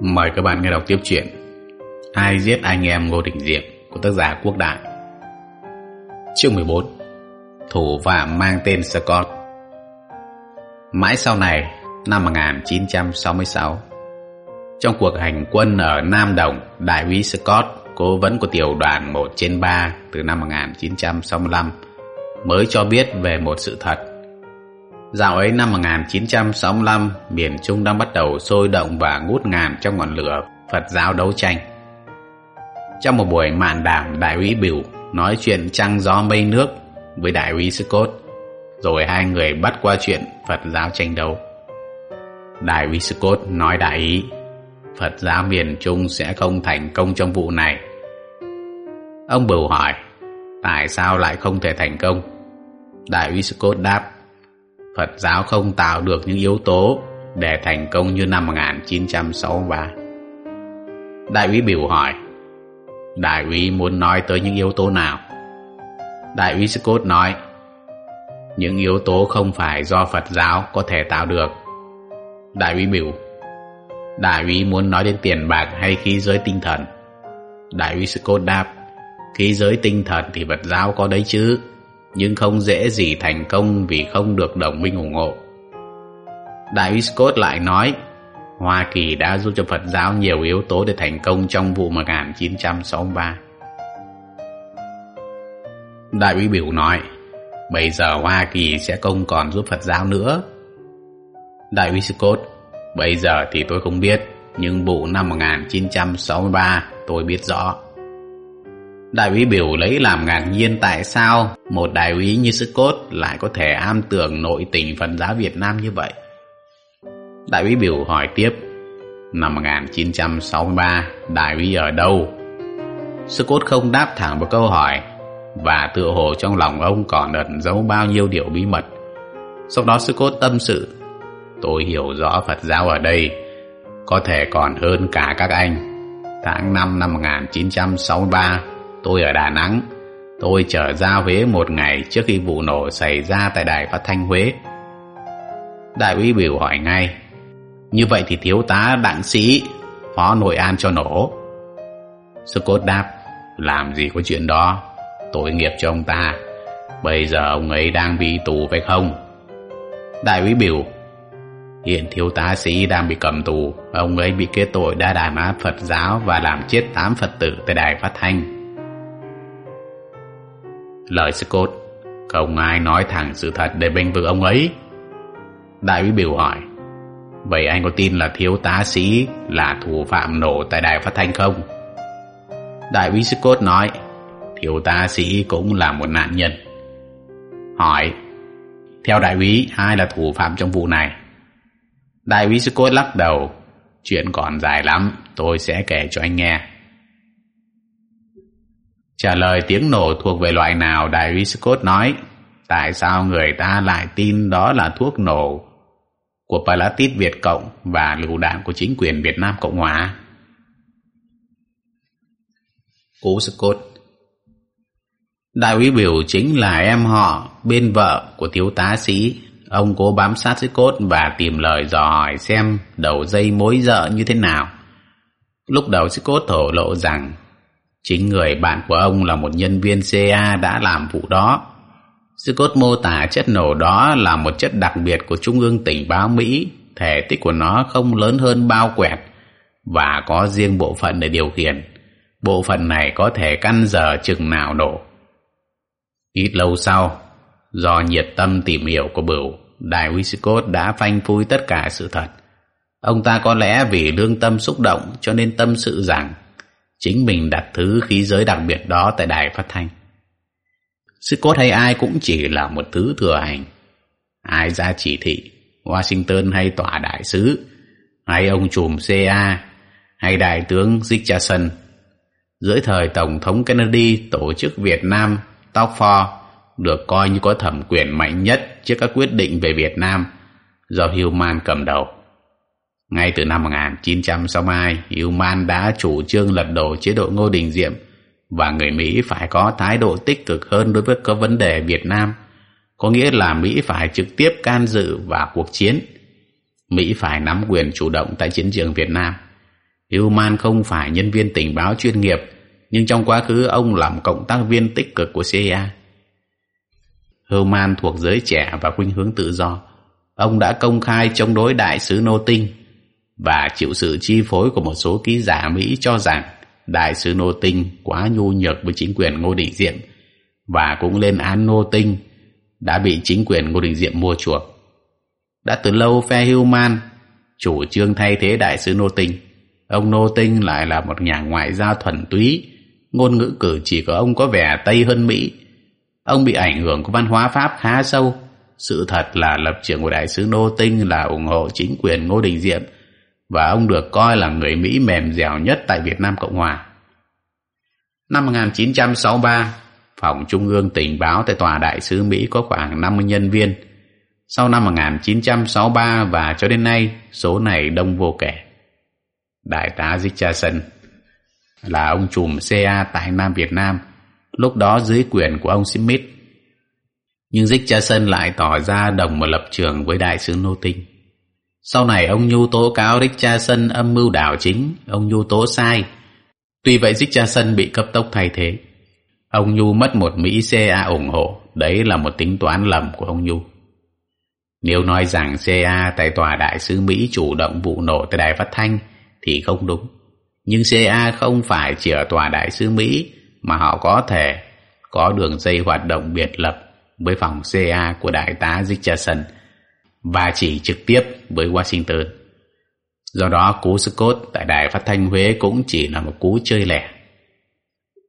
Mời các bạn nghe đọc tiếp chuyện Ai giết anh em Ngô Đình Diệm của tác giả Quốc Đại. Chương 14 Thủ phạm mang tên Scott. Mãi sau này, năm 1966 Trong cuộc hành quân ở Nam Đồng, Đại úy Scott, cố vấn của tiểu đoàn 1 trên 3 từ năm 1965 mới cho biết về một sự thật. Dạo ấy năm 1965, miền Trung đang bắt đầu sôi động và ngút ngàn trong ngọn lửa Phật giáo đấu tranh. Trong một buổi mạn đàm, đại úy Biểu nói chuyện trăng gió mây nước với đại úy Scott, rồi hai người bắt qua chuyện Phật giáo tranh đấu. Đại úy Scott nói đại ý, Phật giáo miền Trung sẽ không thành công trong vụ này. Ông Bửu hỏi, tại sao lại không thể thành công? Đại úy Scott đáp, Phật giáo không tạo được những yếu tố để thành công như năm 1963. Đại úy biểu hỏi, Đại úy muốn nói tới những yếu tố nào? Đại úy Scott nói, những yếu tố không phải do Phật giáo có thể tạo được. Đại úy biểu, Đại úy muốn nói đến tiền bạc hay khí giới tinh thần? Đại úy Scott đáp, khí giới tinh thần thì Phật giáo có đấy chứ nhưng không dễ gì thành công vì không được đồng minh ủng hộ. Đại úy Scott lại nói, Hoa Kỳ đã giúp cho Phật giáo nhiều yếu tố để thành công trong vụ 1963. Đại úy biểu nói, bây giờ Hoa Kỳ sẽ không còn giúp Phật giáo nữa. Đại úy Scott, bây giờ thì tôi không biết, nhưng vụ năm 1963 tôi biết rõ. Đại úy biểu lấy làm ngạc nhiên tại sao một đại úy như Scott lại có thể am tường nội tình Phật giáo Việt Nam như vậy. Đại úy biểu hỏi tiếp, năm 1963, đại úy ở đâu? Scott không đáp thẳng vào câu hỏi và tựa hồ trong lòng ông còn ẩn giấu bao nhiêu điều bí mật. Sau đó Scott tâm sự, tôi hiểu rõ Phật giáo ở đây, có thể còn hơn cả các anh. Tháng 5 năm 1963, Tôi ở Đà Nẵng. Tôi trở ra Huế một ngày trước khi vụ nổ xảy ra tại đài phát thanh Huế. Đại úy biểu hỏi ngay. Như vậy thì thiếu tá đặng sĩ, phó nội an cho nổ. Scott đáp, làm gì có chuyện đó, tội nghiệp cho ông ta. Bây giờ ông ấy đang bị tù phải không? Đại úy biểu, hiện thiếu tá sĩ đang bị cầm tù, ông ấy bị kết tội đa đàm áp Phật giáo và làm chết tám Phật tử tại đài phát thanh. Lời Scott. Không ai nói thẳng sự thật để bênh vực ông ấy. Đại úy biểu hỏi, Vậy anh có tin là thiếu tá sĩ Là thủ phạm nổ tại đài phát thanh không? Đại úy Scott nói, Thiếu tá sĩ cũng là một nạn nhân. Hỏi, Theo đại úy, ai là thủ phạm trong vụ này? Đại úy Scott lắc đầu, Chuyện còn dài lắm, Tôi sẽ kể cho anh nghe. Trả lời tiếng nổ thuộc về loại nào, Đại úy Scott nói, Tại sao người ta lại tin đó là thuốc nổ của Palatit Việt Cộng và lựu đạn của chính quyền Việt Nam Cộng Hòa? Cố Scott Đại úy biểu chính là em họ, bên vợ của thiếu tá sĩ. Ông cố bám sát Scott và tìm lời dò hỏi xem đầu dây mối dợ như thế nào. Lúc đầu Scott thổ lộ rằng Chính người bạn của ông là một nhân viên CA đã làm vụ đó. Scott mô tả chất nổ đó là một chất đặc biệt của Trung ương tình báo Mỹ, thể tích của nó không lớn hơn bao quẹt và có riêng bộ phận để điều khiển. Bộ phận này có thể căn giờ chừng nào nổ. Ít lâu sau, do nhiệt tâm tìm hiểu của bửu, Đại úy Scott đã phanh phui tất cả sự thật. Ông ta có lẽ vì lương tâm xúc động cho nên tâm sự rằng chính mình đặt thứ khí giới đặc biệt đó tại đài phát thanh. Sức cốt hay ai cũng chỉ là một thứ thừa hành. Ai ra chỉ thị, Washington hay tòa đại sứ, hay ông trùm CA, hay đại tướng Richardson. Dưới thời Tổng thống Kennedy, tổ chức Việt Nam, Talk For, được coi như có thẩm quyền mạnh nhất trước các quyết định về Việt Nam do Human cầm đầu. Ngay từ năm 1962, Human đã chủ trương lật đổ chế độ Ngô Đình Diệm và người Mỹ phải có thái độ tích cực hơn đối với các vấn đề Việt Nam, có nghĩa là Mỹ phải trực tiếp can dự vào cuộc chiến. Mỹ phải nắm quyền chủ động tại chiến trường Việt Nam. Human không phải nhân viên tình báo chuyên nghiệp, nhưng trong quá khứ ông làm cộng tác viên tích cực của CIA. Human thuộc giới trẻ và khuynh hướng tự do. Ông đã công khai chống đối đại sứ Nô Tinh và chịu sự chi phối của một số ký giả Mỹ cho rằng đại sứ Nô Tinh quá nhu nhược với chính quyền Ngô Đình Diệm và cũng lên án Nô Tinh đã bị chính quyền Ngô Đình Diệm mua chuộc. Đã từ lâu phe Human chủ trương thay thế đại sứ Nô Tinh. Ông Nô Tinh lại là một nhà ngoại giao thuần túy, ngôn ngữ cử chỉ của ông có vẻ Tây hơn Mỹ. Ông bị ảnh hưởng của văn hóa Pháp khá sâu. Sự thật là lập trường của đại sứ Nô Tinh là ủng hộ chính quyền Ngô Đình Diệm và ông được coi là người Mỹ mềm dẻo nhất tại Việt Nam Cộng Hòa. Năm 1963, Phòng Trung ương tình báo tại Tòa Đại sứ Mỹ có khoảng 50 nhân viên. Sau năm 1963 và cho đến nay, số này đông vô kể. Đại tá Richardson là ông trùm CA tại Nam Việt Nam, lúc đó dưới quyền của ông Smith. Nhưng Richardson lại tỏ ra đồng một lập trường với đại sứ Nô Tinh. Sau này ông Nhu tố cáo Richardson âm mưu đảo chính, ông Nhu tố sai. Tuy vậy Richardson bị cấp tốc thay thế. Ông Nhu mất một Mỹ CA ủng hộ, đấy là một tính toán lầm của ông Nhu. Nếu nói rằng CA tại tòa đại sứ Mỹ chủ động vụ nổ tại đài phát thanh thì không đúng. Nhưng CA không phải chỉ ở tòa đại sứ Mỹ mà họ có thể có đường dây hoạt động biệt lập với phòng CA của đại tá Richardson và chỉ trực tiếp với Washington. Do đó cú Scott tại đài phát thanh Huế cũng chỉ là một cú chơi lẻ.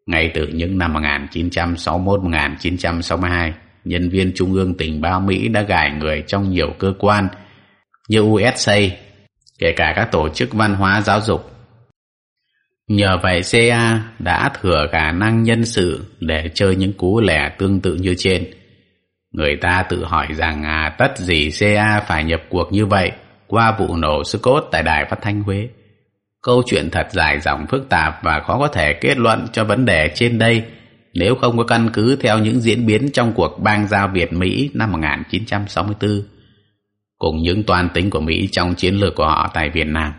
Ngay từ những năm 1961-1962, nhân viên Trung ương tình báo Mỹ đã gài người trong nhiều cơ quan như USA, kể cả các tổ chức văn hóa giáo dục. Nhờ vậy CA đã thừa khả năng nhân sự để chơi những cú lẻ tương tự như trên. Người ta tự hỏi rằng à tất gì CA phải nhập cuộc như vậy qua vụ nổ Scott tại đài phát thanh Huế. Câu chuyện thật dài, dòng phức tạp và khó có thể kết luận cho vấn đề trên đây nếu không có căn cứ theo những diễn biến trong cuộc bang giao Việt-Mỹ năm 1964 cùng những toàn tính của Mỹ trong chiến lược của họ tại Việt Nam.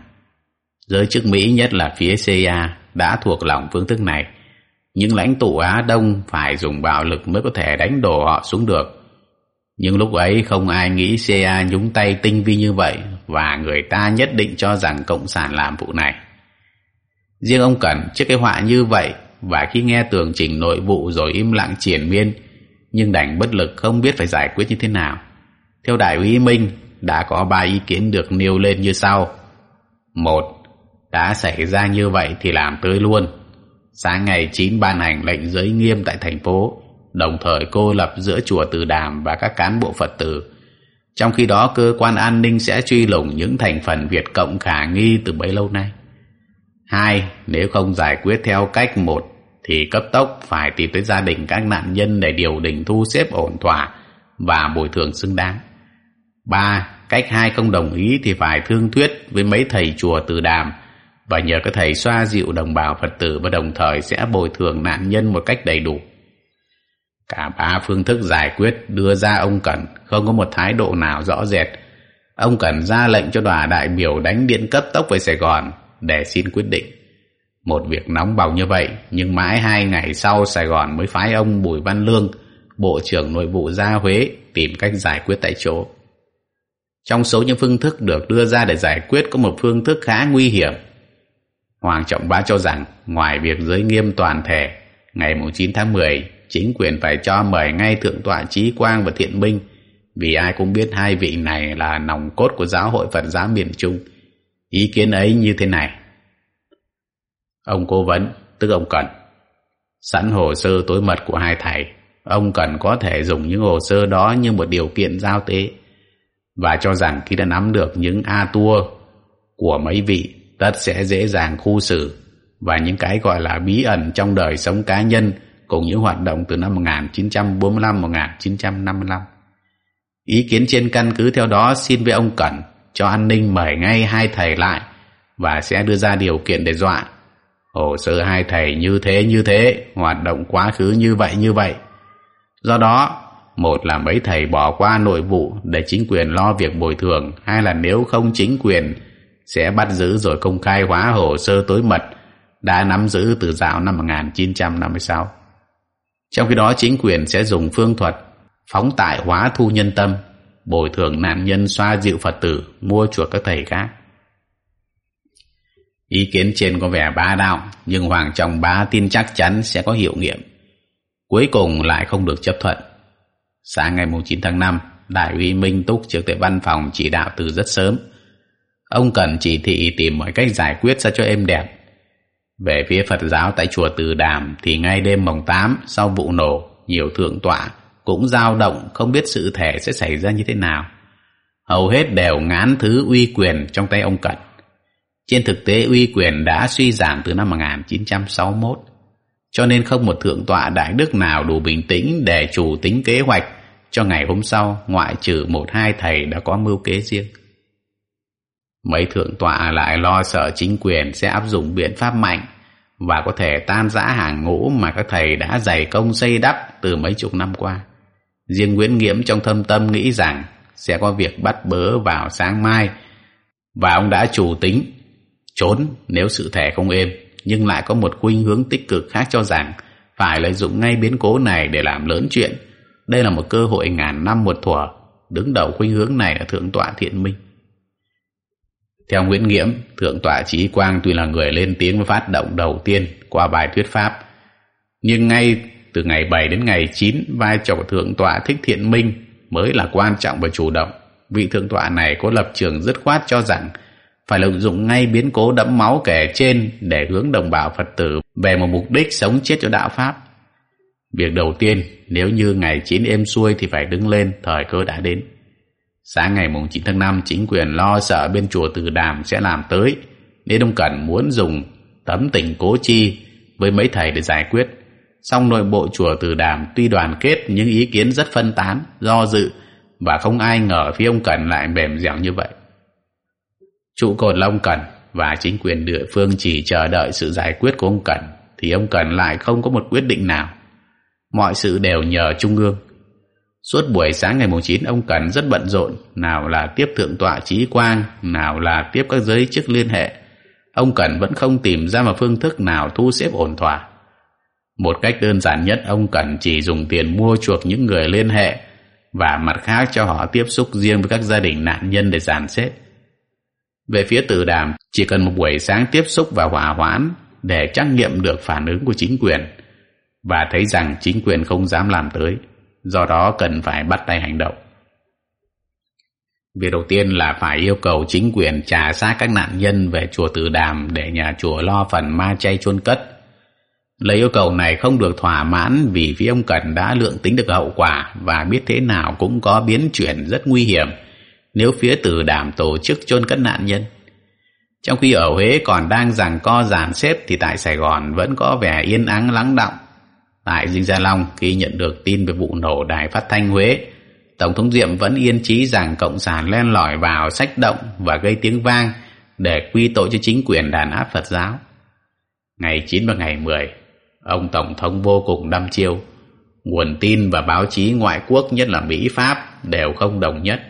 Giới chức Mỹ, nhất là phía CIA đã thuộc lòng phương thức này. Những lãnh tụ Á Đông phải dùng bạo lực mới có thể đánh đổ họ xuống được. Nhưng lúc ấy không ai nghĩ CIA nhúng tay tinh vi như vậy và người ta nhất định cho rằng Cộng sản làm vụ này. Riêng ông Cẩn trước cái họa như vậy và khi nghe tường trình nội vụ rồi im lặng triển miên nhưng đành bất lực không biết phải giải quyết như thế nào. Theo Đại úy Minh đã có ba ý kiến được nêu lên như sau. Một, đã xảy ra như vậy thì làm tới luôn. Sáng ngày 9 ban hành lệnh giới nghiêm tại thành phố, đồng thời cô lập giữa chùa Từ Đàm và các cán bộ Phật tử. Trong khi đó cơ quan an ninh sẽ truy lùng những thành phần Việt Cộng khả nghi từ bấy lâu nay. Hai, nếu không giải quyết theo cách một thì cấp tốc phải tìm tới gia đình các nạn nhân để điều đình thu xếp ổn thỏa và bồi thường xứng đáng. Ba, cách hai không đồng ý thì phải thương thuyết với mấy thầy chùa từ đàm và nhờ các thầy xoa dịu đồng bào Phật tử và đồng thời sẽ bồi thường nạn nhân một cách đầy đủ. Cả ba phương thức giải quyết đưa ra ông Cẩn không có một thái độ nào rõ rệt. Ông Cẩn ra lệnh cho đoàn đại biểu đánh điện cấp tốc về Sài Gòn để xin quyết định. Một việc nóng bỏng như vậy, nhưng mãi hai ngày sau Sài Gòn mới phái ông Bùi Văn Lương, Bộ trưởng Nội vụ ra Huế tìm cách giải quyết tại chỗ. Trong số những phương thức được đưa ra để giải quyết có một phương thức khá nguy hiểm. Hoàng Trọng Bá cho rằng ngoài việc giới nghiêm toàn thể, ngày 9 tháng 10, chính quyền phải cho mời ngay Thượng tọa Trí Quang và Thiện Minh vì ai cũng biết hai vị này là nòng cốt của giáo hội Phật giáo miền Trung. Ý kiến ấy như thế này. Ông cố vấn, tức ông Cần. Sẵn hồ sơ tối mật của hai thầy, ông Cần có thể dùng những hồ sơ đó như một điều kiện giao tế và cho rằng khi đã nắm được những A tua của mấy vị tất sẽ dễ dàng khu xử và những cái gọi là bí ẩn trong đời sống cá nhân cùng những hoạt động từ năm 1945-1955. Ý kiến trên căn cứ theo đó xin với ông Cẩn cho an ninh mời ngay hai thầy lại và sẽ đưa ra điều kiện để dọa Hồ sơ hai thầy như thế như thế, hoạt động quá khứ như vậy như vậy. Do đó, một là mấy thầy bỏ qua nội vụ để chính quyền lo việc bồi thường, hai là nếu không chính quyền sẽ bắt giữ rồi công khai hóa hồ sơ tối mật đã nắm giữ từ dạo năm 1956. Trong khi đó chính quyền sẽ dùng phương thuật phóng tại hóa thu nhân tâm, bồi thường nạn nhân xoa dịu Phật tử, mua chuộc các thầy khác. Ý kiến trên có vẻ bá đạo, nhưng Hoàng Trọng Bá tin chắc chắn sẽ có hiệu nghiệm. Cuối cùng lại không được chấp thuận. Sáng ngày 9 tháng 5, Đại úy Minh Túc trực tại văn phòng chỉ đạo từ rất sớm. Ông cần chỉ thị tìm mọi cách giải quyết ra cho êm đẹp. Về phía Phật giáo tại chùa Từ Đàm thì ngay đêm mồng 8 sau vụ nổ, nhiều thượng tọa cũng dao động không biết sự thể sẽ xảy ra như thế nào. Hầu hết đều ngán thứ uy quyền trong tay ông Cận. Trên thực tế uy quyền đã suy giảm từ năm 1961, cho nên không một thượng tọa đại đức nào đủ bình tĩnh để chủ tính kế hoạch cho ngày hôm sau ngoại trừ một hai thầy đã có mưu kế riêng. Mấy thượng tọa lại lo sợ chính quyền sẽ áp dụng biện pháp mạnh và có thể tan rã hàng ngũ mà các thầy đã dày công xây đắp từ mấy chục năm qua. Riêng Nguyễn Nghiễm trong thâm tâm nghĩ rằng sẽ có việc bắt bớ vào sáng mai và ông đã chủ tính, trốn nếu sự thể không êm nhưng lại có một khuynh hướng tích cực khác cho rằng phải lợi dụng ngay biến cố này để làm lớn chuyện. Đây là một cơ hội ngàn năm một thuở. Đứng đầu khuynh hướng này là Thượng tọa Thiện Minh. Theo Nguyễn Nghiễm, Thượng tọa Trí Quang tuy là người lên tiếng và phát động đầu tiên qua bài thuyết pháp, nhưng ngay từ ngày 7 đến ngày 9, vai trò của Thượng tọa Thích Thiện Minh mới là quan trọng và chủ động. Vị Thượng tọa này có lập trường dứt khoát cho rằng phải lợi dụng ngay biến cố đẫm máu kể trên để hướng đồng bào Phật tử về một mục đích sống chết cho đạo Pháp. Việc đầu tiên, nếu như ngày 9 êm xuôi thì phải đứng lên, thời cơ đã đến. Sáng ngày 9 tháng 5, chính quyền lo sợ bên chùa Từ Đàm sẽ làm tới, nên ông Cẩn muốn dùng tấm tình cố chi với mấy thầy để giải quyết. Song nội bộ chùa Từ Đàm tuy đoàn kết nhưng ý kiến rất phân tán, do dự và không ai ngờ phía ông Cẩn lại mềm dẻo như vậy. Trụ cột là ông Cẩn và chính quyền địa phương chỉ chờ đợi sự giải quyết của ông Cẩn thì ông Cẩn lại không có một quyết định nào. Mọi sự đều nhờ Trung ương. Suốt buổi sáng ngày 9 ông Cẩn rất bận rộn, nào là tiếp thượng tọa trí quang, nào là tiếp các giới chức liên hệ. Ông Cẩn vẫn không tìm ra một phương thức nào thu xếp ổn thỏa. Một cách đơn giản nhất ông Cẩn chỉ dùng tiền mua chuộc những người liên hệ và mặt khác cho họ tiếp xúc riêng với các gia đình nạn nhân để giàn xếp. Về phía tử đàm, chỉ cần một buổi sáng tiếp xúc và hòa hoãn để trắc nghiệm được phản ứng của chính quyền và thấy rằng chính quyền không dám làm tới, do đó cần phải bắt tay hành động. Việc đầu tiên là phải yêu cầu chính quyền trả xác các nạn nhân về chùa Từ Đàm để nhà chùa lo phần ma chay chôn cất. Lời yêu cầu này không được thỏa mãn vì phía ông Cần đã lượng tính được hậu quả và biết thế nào cũng có biến chuyển rất nguy hiểm nếu phía Từ Đàm tổ chức chôn cất nạn nhân. Trong khi ở Huế còn đang giằng co giàn xếp thì tại Sài Gòn vẫn có vẻ yên ắng lắng động. Tại Dinh Gia Long khi nhận được tin về vụ nổ đài phát thanh Huế, Tổng thống Diệm vẫn yên trí rằng Cộng sản len lỏi vào sách động và gây tiếng vang để quy tội cho chính quyền đàn áp Phật giáo. Ngày 9 và ngày 10, ông Tổng thống vô cùng đăm chiêu. Nguồn tin và báo chí ngoại quốc nhất là Mỹ Pháp đều không đồng nhất.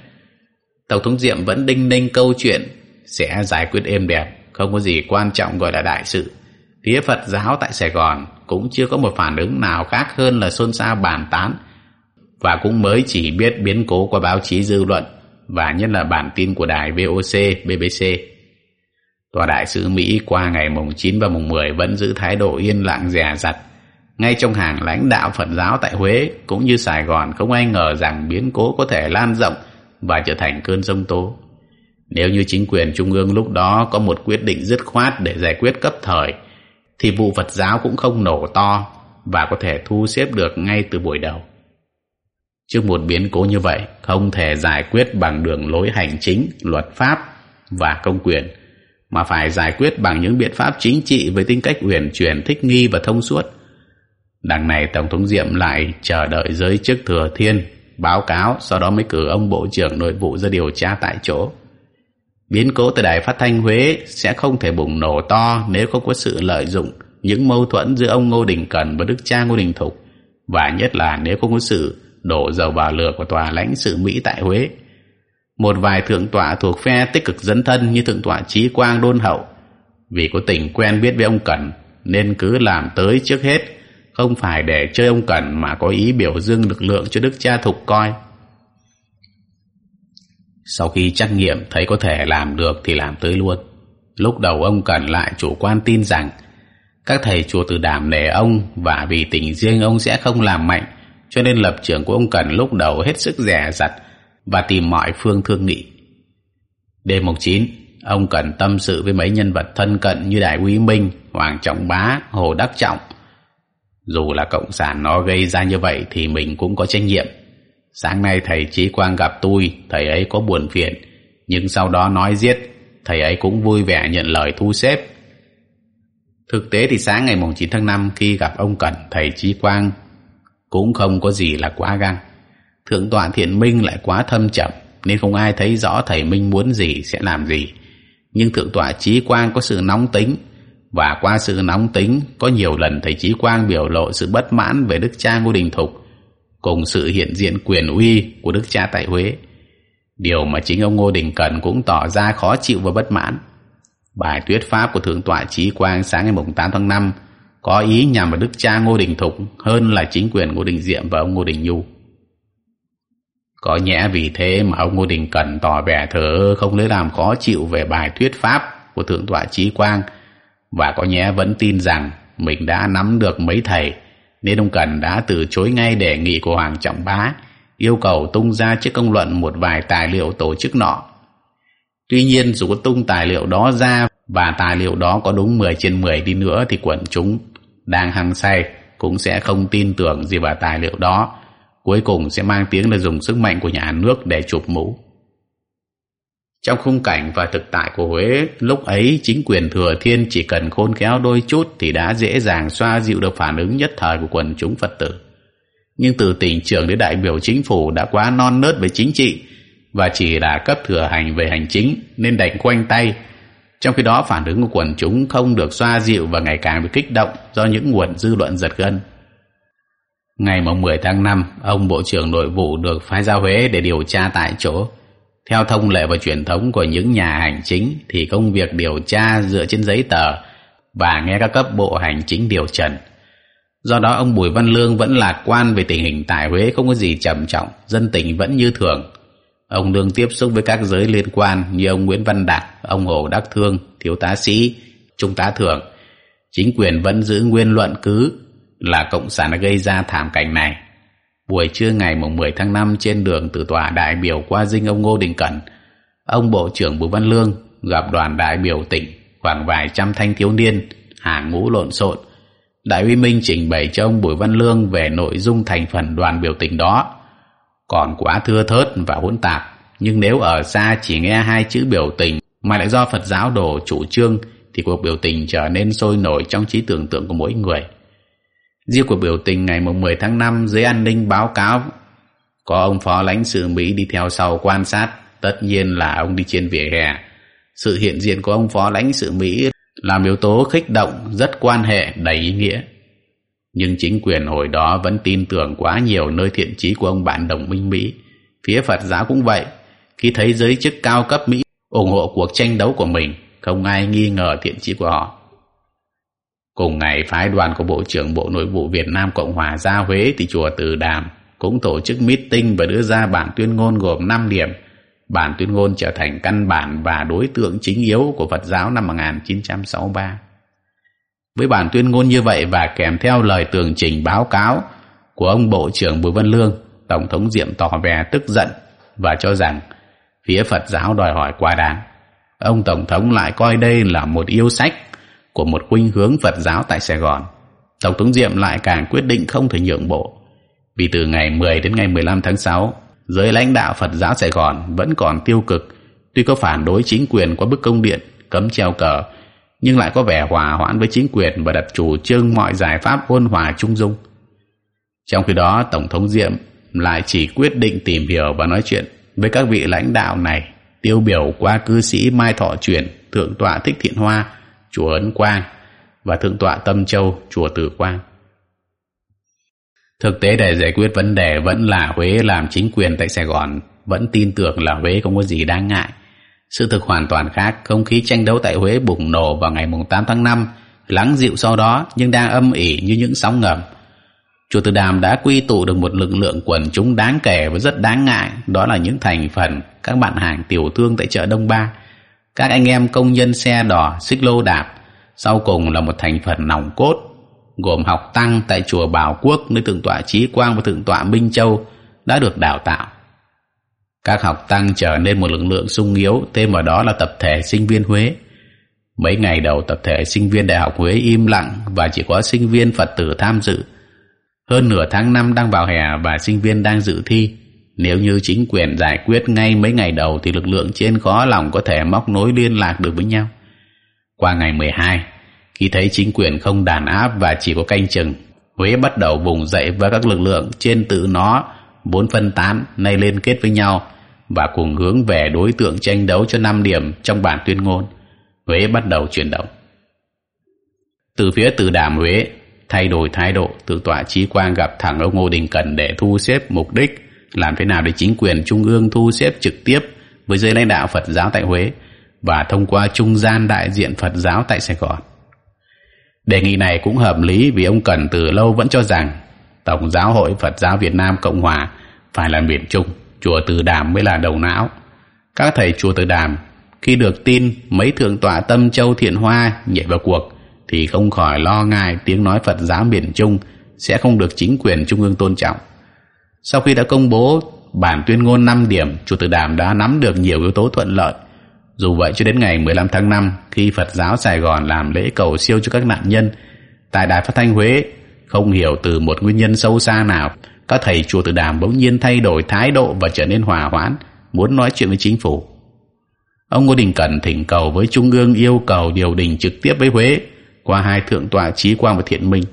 Tổng thống Diệm vẫn đinh ninh câu chuyện sẽ giải quyết êm đẹp, không có gì quan trọng gọi là đại sự. Phía Phật giáo tại Sài Gòn cũng chưa có một phản ứng nào khác hơn là xôn xao bàn tán và cũng mới chỉ biết biến cố qua báo chí dư luận và nhất là bản tin của đài VOC, BBC. Tòa đại sứ Mỹ qua ngày mùng 9 và mùng 10 vẫn giữ thái độ yên lặng dè dặt. Ngay trong hàng lãnh đạo Phật giáo tại Huế cũng như Sài Gòn không ai ngờ rằng biến cố có thể lan rộng và trở thành cơn sông tố. Nếu như chính quyền trung ương lúc đó có một quyết định dứt khoát để giải quyết cấp thời, thì vụ Phật giáo cũng không nổ to và có thể thu xếp được ngay từ buổi đầu. Trước một biến cố như vậy, không thể giải quyết bằng đường lối hành chính, luật pháp và công quyền, mà phải giải quyết bằng những biện pháp chính trị với tính cách uyển chuyển, thích nghi và thông suốt. Đằng này Tổng thống Diệm lại chờ đợi giới chức thừa thiên báo cáo, sau đó mới cử ông Bộ trưởng Nội vụ ra điều tra tại chỗ. Biến cố tại Đài Phát Thanh Huế sẽ không thể bùng nổ to nếu không có sự lợi dụng những mâu thuẫn giữa ông Ngô Đình Cần và đức cha Ngô Đình Thục, và nhất là nếu không có sự đổ dầu vào lửa của tòa lãnh sự Mỹ tại Huế. một vài thượng tọa thuộc phe tích cực dấn thân như thượng tọa trí quang đôn hậu. Vì có tình quen biết với ông Cần nên cứ làm tới trước hết. Không phải để chơi ông Cần mà có ý biểu dương lực lượng cho đức cha thục coi sau khi trắc nghiệm thấy có thể làm được thì làm tới luôn lúc đầu ông cần lại chủ quan tin rằng các thầy chùa từ đàm nể ông và vì tình riêng ông sẽ không làm mạnh cho nên lập trường của ông Cần lúc đầu hết sức rẻ rặt và tìm mọi phương thương nghị. Đêm mùng 9, ông Cần tâm sự với mấy nhân vật thân cận như Đại quý Minh, Hoàng Trọng Bá, Hồ Đắc Trọng. Dù là cộng sản nó gây ra như vậy thì mình cũng có trách nhiệm. Sáng nay thầy Trí Quang gặp tôi, thầy ấy có buồn phiền, nhưng sau đó nói giết, thầy ấy cũng vui vẻ nhận lời thu xếp. Thực tế thì sáng ngày 9 tháng 5 khi gặp ông Cẩn, thầy Trí Quang cũng không có gì là quá găng. Thượng tọa thiện minh lại quá thâm trầm nên không ai thấy rõ thầy Minh muốn gì sẽ làm gì. Nhưng thượng tọa trí quang có sự nóng tính và qua sự nóng tính có nhiều lần thầy trí quang biểu lộ sự bất mãn về đức cha Ngô Đình Thục cùng sự hiện diện quyền uy của đức cha tại Huế. Điều mà chính ông Ngô Đình Cần cũng tỏ ra khó chịu và bất mãn. Bài thuyết pháp của Thượng tọa Trí Quang sáng ngày 8 tháng 5 có ý nhằm vào đức cha Ngô Đình Thục hơn là chính quyền Ngô Đình Diệm và ông Ngô Đình Nhu. Có nhẽ vì thế mà ông Ngô Đình Cần tỏ vẻ thờ không lấy làm khó chịu về bài thuyết pháp của Thượng tọa Trí Quang và có nhẽ vẫn tin rằng mình đã nắm được mấy thầy nên ông Cần đã từ chối ngay đề nghị của Hoàng Trọng Bá, yêu cầu tung ra trước công luận một vài tài liệu tổ chức nọ. Tuy nhiên, dù có tung tài liệu đó ra và tài liệu đó có đúng 10 trên 10 đi nữa thì quần chúng đang hăng say cũng sẽ không tin tưởng gì vào tài liệu đó cuối cùng sẽ mang tiếng là dùng sức mạnh của nhà nước để chụp mũ trong khung cảnh và thực tại của Huế lúc ấy chính quyền thừa thiên chỉ cần khôn khéo đôi chút thì đã dễ dàng xoa dịu được phản ứng nhất thời của quần chúng Phật tử nhưng từ tỉnh trưởng đến đại biểu chính phủ đã quá non nớt về chính trị và chỉ là cấp thừa hành về hành chính nên đành quanh tay trong khi đó phản ứng của quần chúng không được xoa dịu và ngày càng bị kích động do những nguồn dư luận giật gân. Ngày 10 tháng 5, ông Bộ trưởng Nội vụ được phái ra Huế để điều tra tại chỗ. Theo thông lệ và truyền thống của những nhà hành chính thì công việc điều tra dựa trên giấy tờ và nghe các cấp bộ hành chính điều trần. Do đó ông Bùi Văn Lương vẫn lạc quan về tình hình tại Huế không có gì trầm trọng, dân tình vẫn như thường. Ông Lương tiếp xúc với các giới liên quan như ông Nguyễn Văn Đạt, ông Hồ Đắc Thương, thiếu tá sĩ, trung tá thường. Chính quyền vẫn giữ nguyên luận cứ là Cộng sản đã gây ra thảm cảnh này. Buổi trưa ngày 10 tháng 5 trên đường từ tòa đại biểu qua dinh ông Ngô Đình Cẩn, ông Bộ trưởng Bùi Văn Lương gặp đoàn đại biểu tỉnh khoảng vài trăm thanh thiếu niên, hàng ngũ lộn xộn. Đại uy Minh trình bày cho ông Bùi Văn Lương về nội dung thành phần đoàn biểu tình đó còn quá thưa thớt và hỗn tạp nhưng nếu ở xa chỉ nghe hai chữ biểu tình mà lại do Phật giáo đồ chủ trương thì cuộc biểu tình trở nên sôi nổi trong trí tưởng tượng của mỗi người. Riêng cuộc biểu tình ngày 10 tháng 5 dưới an ninh báo cáo có ông phó lãnh sự Mỹ đi theo sau quan sát, tất nhiên là ông đi trên vỉa hè. Sự hiện diện của ông phó lãnh sự Mỹ làm yếu tố khích động rất quan hệ đầy ý nghĩa nhưng chính quyền hồi đó vẫn tin tưởng quá nhiều nơi thiện trí của ông bạn đồng minh Mỹ. Phía Phật giáo cũng vậy, khi thấy giới chức cao cấp Mỹ ủng hộ cuộc tranh đấu của mình, không ai nghi ngờ thiện trí của họ. Cùng ngày, phái đoàn của Bộ trưởng Bộ Nội vụ Việt Nam Cộng Hòa ra Huế thì chùa Từ Đàm cũng tổ chức meeting và đưa ra bản tuyên ngôn gồm 5 điểm. Bản tuyên ngôn trở thành căn bản và đối tượng chính yếu của Phật giáo năm 1963. Với bản tuyên ngôn như vậy và kèm theo lời tường trình báo cáo của ông Bộ trưởng Bùi Văn Lương, Tổng thống Diệm tỏ vẻ tức giận và cho rằng phía Phật giáo đòi hỏi quá đáng. Ông Tổng thống lại coi đây là một yêu sách của một khuynh hướng Phật giáo tại Sài Gòn. Tổng thống Diệm lại càng quyết định không thể nhượng bộ. Vì từ ngày 10 đến ngày 15 tháng 6, giới lãnh đạo Phật giáo Sài Gòn vẫn còn tiêu cực, tuy có phản đối chính quyền qua bức công điện cấm treo cờ nhưng lại có vẻ hòa hoãn với chính quyền và đặt chủ trương mọi giải pháp ôn hòa trung dung. Trong khi đó, Tổng thống Diệm lại chỉ quyết định tìm hiểu và nói chuyện với các vị lãnh đạo này tiêu biểu qua cư sĩ Mai Thọ Truyền, Thượng tọa Thích Thiện Hoa, Chùa Ấn Quang và Thượng tọa Tâm Châu, Chùa Tử Quang. Thực tế để giải quyết vấn đề vẫn là Huế làm chính quyền tại Sài Gòn vẫn tin tưởng là Huế không có gì đáng ngại. Sự thực hoàn toàn khác, không khí tranh đấu tại Huế bùng nổ vào ngày 8 tháng 5, lắng dịu sau đó nhưng đang âm ỉ như những sóng ngầm. Chùa Từ Đàm đã quy tụ được một lực lượng quần chúng đáng kể và rất đáng ngại, đó là những thành phần các bạn hàng tiểu thương tại chợ Đông Ba, các anh em công nhân xe đỏ, xích lô đạp, sau cùng là một thành phần nòng cốt gồm học tăng tại chùa Bảo Quốc nơi thượng tọa Trí Quang và thượng tọa Minh Châu đã được đào tạo. Các học tăng trở nên một lực lượng sung yếu, thêm vào đó là tập thể sinh viên Huế. Mấy ngày đầu tập thể sinh viên Đại học Huế im lặng và chỉ có sinh viên Phật tử tham dự. Hơn nửa tháng năm đang vào hè và sinh viên đang dự thi. Nếu như chính quyền giải quyết ngay mấy ngày đầu thì lực lượng trên khó lòng có thể móc nối liên lạc được với nhau. Qua ngày 12, khi thấy chính quyền không đàn áp và chỉ có canh chừng, Huế bắt đầu vùng dậy và các lực lượng trên tự nó bốn phân tán nay liên kết với nhau và cùng hướng về đối tượng tranh đấu cho năm điểm trong bản tuyên ngôn. Huế bắt đầu chuyển động. Từ phía từ đàm Huế, thay đổi thái độ, từ tọa trí quang gặp thẳng ông Ngô Đình Cần để thu xếp mục đích làm thế nào để chính quyền trung ương thu xếp trực tiếp với giới lãnh đạo Phật giáo tại Huế và thông qua trung gian đại diện Phật giáo tại Sài Gòn. Đề nghị này cũng hợp lý vì ông Cần từ lâu vẫn cho rằng Tổng giáo hội Phật giáo Việt Nam Cộng Hòa phải là miền Trung, chùa Từ Đàm mới là đầu não. Các thầy chùa Từ Đàm khi được tin mấy thượng tọa Tâm Châu Thiện Hoa nhảy vào cuộc thì không khỏi lo ngại tiếng nói Phật giáo miền Trung sẽ không được chính quyền trung ương tôn trọng. Sau khi đã công bố bản tuyên ngôn 5 điểm, chùa Từ Đàm đã nắm được nhiều yếu tố thuận lợi dù vậy cho đến ngày 15 tháng 5 khi Phật giáo Sài Gòn làm lễ cầu siêu cho các nạn nhân tại Đài Phát Thanh Huế không hiểu từ một nguyên nhân sâu xa nào các thầy chùa Từ Đàm bỗng nhiên thay đổi thái độ và trở nên hòa hoãn muốn nói chuyện với chính phủ. Ông Ngô Đình Cẩn thỉnh cầu với Trung ương yêu cầu điều đình trực tiếp với Huế qua hai thượng tọa Trí Quang và Thiện Minh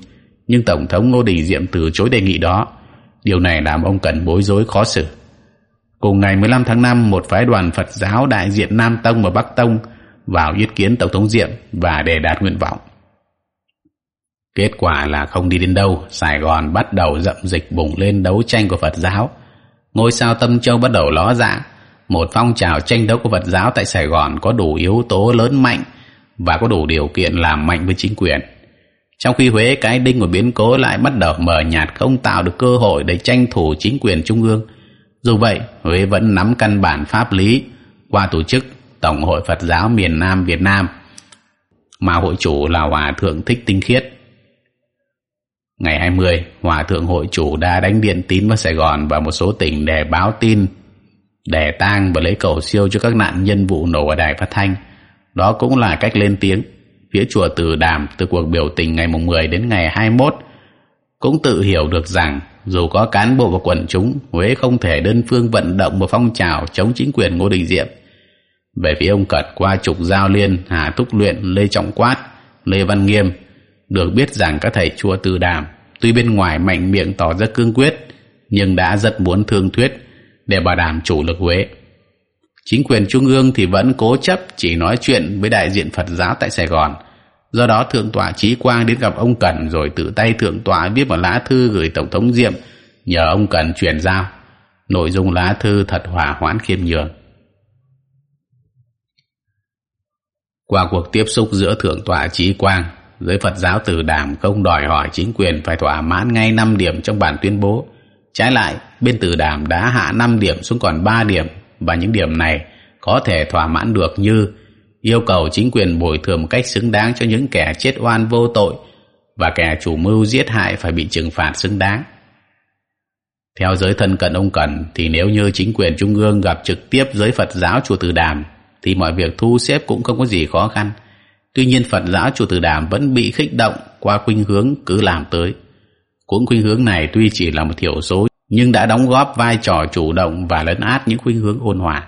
nhưng Tổng thống Ngô Đình Diệm từ chối đề nghị đó. Điều này làm ông Cẩn bối rối khó xử. Cùng ngày 15 tháng 5, một phái đoàn Phật giáo đại diện Nam Tông và Bắc Tông vào yết kiến Tổng thống Diệm và đề đạt nguyện vọng. Kết quả là không đi đến đâu, Sài Gòn bắt đầu dậm dịch bùng lên đấu tranh của Phật giáo. Ngôi sao Tâm Châu bắt đầu ló dạng, một phong trào tranh đấu của Phật giáo tại Sài Gòn có đủ yếu tố lớn mạnh và có đủ điều kiện làm mạnh với chính quyền. Trong khi Huế cái đinh của biến cố lại bắt đầu mờ nhạt không tạo được cơ hội để tranh thủ chính quyền trung ương, dù vậy, Huế vẫn nắm căn bản pháp lý qua tổ chức Tổng hội Phật giáo miền Nam Việt Nam mà hội chủ là Hòa Thượng Thích Tinh Khiết. Ngày 20, Hòa Thượng hội chủ đã đánh điện tín vào Sài Gòn và một số tỉnh để báo tin, để tang và lấy cầu siêu cho các nạn nhân vụ nổ ở đài phát thanh. Đó cũng là cách lên tiếng. Phía chùa Từ Đàm từ cuộc biểu tình ngày 10 đến ngày 21 cũng tự hiểu được rằng dù có cán bộ và quần chúng, Huế không thể đơn phương vận động một phong trào chống chính quyền Ngô Đình Diệm. Về phía ông Cật qua trục giao liên, Hà Thúc Luyện, Lê Trọng Quát, Lê Văn Nghiêm, được biết rằng các thầy chùa Từ Đàm tuy bên ngoài mạnh miệng tỏ ra cương quyết, nhưng đã rất muốn thương thuyết để bảo đảm chủ lực Huế. Chính quyền trung ương thì vẫn cố chấp chỉ nói chuyện với đại diện Phật giáo tại Sài Gòn, do đó thượng tọa trí quang đến gặp ông cần rồi tự tay thượng tọa viết một lá thư gửi tổng thống diệm nhờ ông cần truyền giao. Nội dung lá thư thật hòa hoãn khiêm nhường. Qua cuộc tiếp xúc giữa thượng tọa trí quang giới phật giáo từ đàm không đòi hỏi chính quyền phải thỏa mãn ngay năm điểm trong bản tuyên bố trái lại bên từ đàm đã hạ năm điểm xuống còn ba điểm và những điểm này có thể thỏa mãn được như yêu cầu chính quyền bồi thường một cách xứng đáng cho những kẻ chết oan vô tội và kẻ chủ mưu giết hại phải bị trừng phạt xứng đáng. Theo giới thân cận ông Cần thì nếu như chính quyền trung ương gặp trực tiếp giới Phật giáo chùa Từ Đàm thì mọi việc thu xếp cũng không có gì khó khăn. Tuy nhiên Phật giáo chùa Từ Đàm vẫn bị khích động qua khuynh hướng cứ làm tới. Cũng khuynh hướng này tuy chỉ là một thiểu số nhưng đã đóng góp vai trò chủ động và lấn át những khuynh hướng ôn hòa.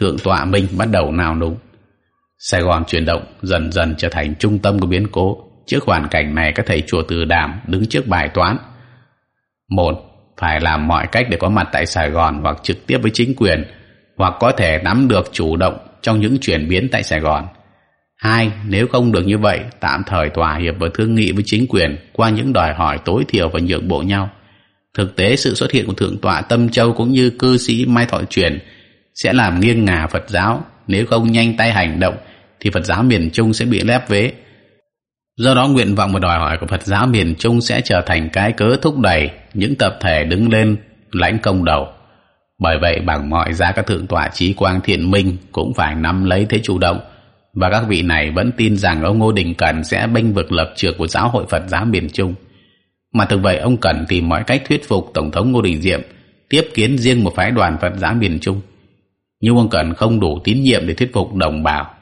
Thượng tọa Minh bắt đầu nào núng. Sài Gòn chuyển động dần dần trở thành trung tâm của biến cố. Trước hoàn cảnh này các thầy chùa từ đàm đứng trước bài toán. Một, phải làm mọi cách để có mặt tại Sài Gòn hoặc trực tiếp với chính quyền hoặc có thể nắm được chủ động trong những chuyển biến tại Sài Gòn. Hai, nếu không được như vậy, tạm thời thỏa hiệp và thương nghị với chính quyền qua những đòi hỏi tối thiểu và nhượng bộ nhau. Thực tế sự xuất hiện của Thượng tọa Tâm Châu cũng như cư sĩ Mai Thọ Truyền sẽ làm nghiêng ngả Phật giáo. Nếu không nhanh tay hành động, thì Phật giáo miền Trung sẽ bị lép vế. Do đó, nguyện vọng và đòi hỏi của Phật giáo miền Trung sẽ trở thành cái cớ thúc đẩy những tập thể đứng lên, lãnh công đầu. Bởi vậy, bằng mọi giá các thượng tọa trí quang thiện minh cũng phải nắm lấy thế chủ động và các vị này vẫn tin rằng ông Ngô Đình Cẩn sẽ bênh vực lập trường của giáo hội Phật giáo miền Trung. Mà thực vậy ông Cẩn tìm mọi cách thuyết phục Tổng thống Ngô Đình Diệm tiếp kiến riêng một phái đoàn Phật giáo miền Trung. Nhưng ông Cẩn không đủ tín nhiệm để thuyết phục đồng bào.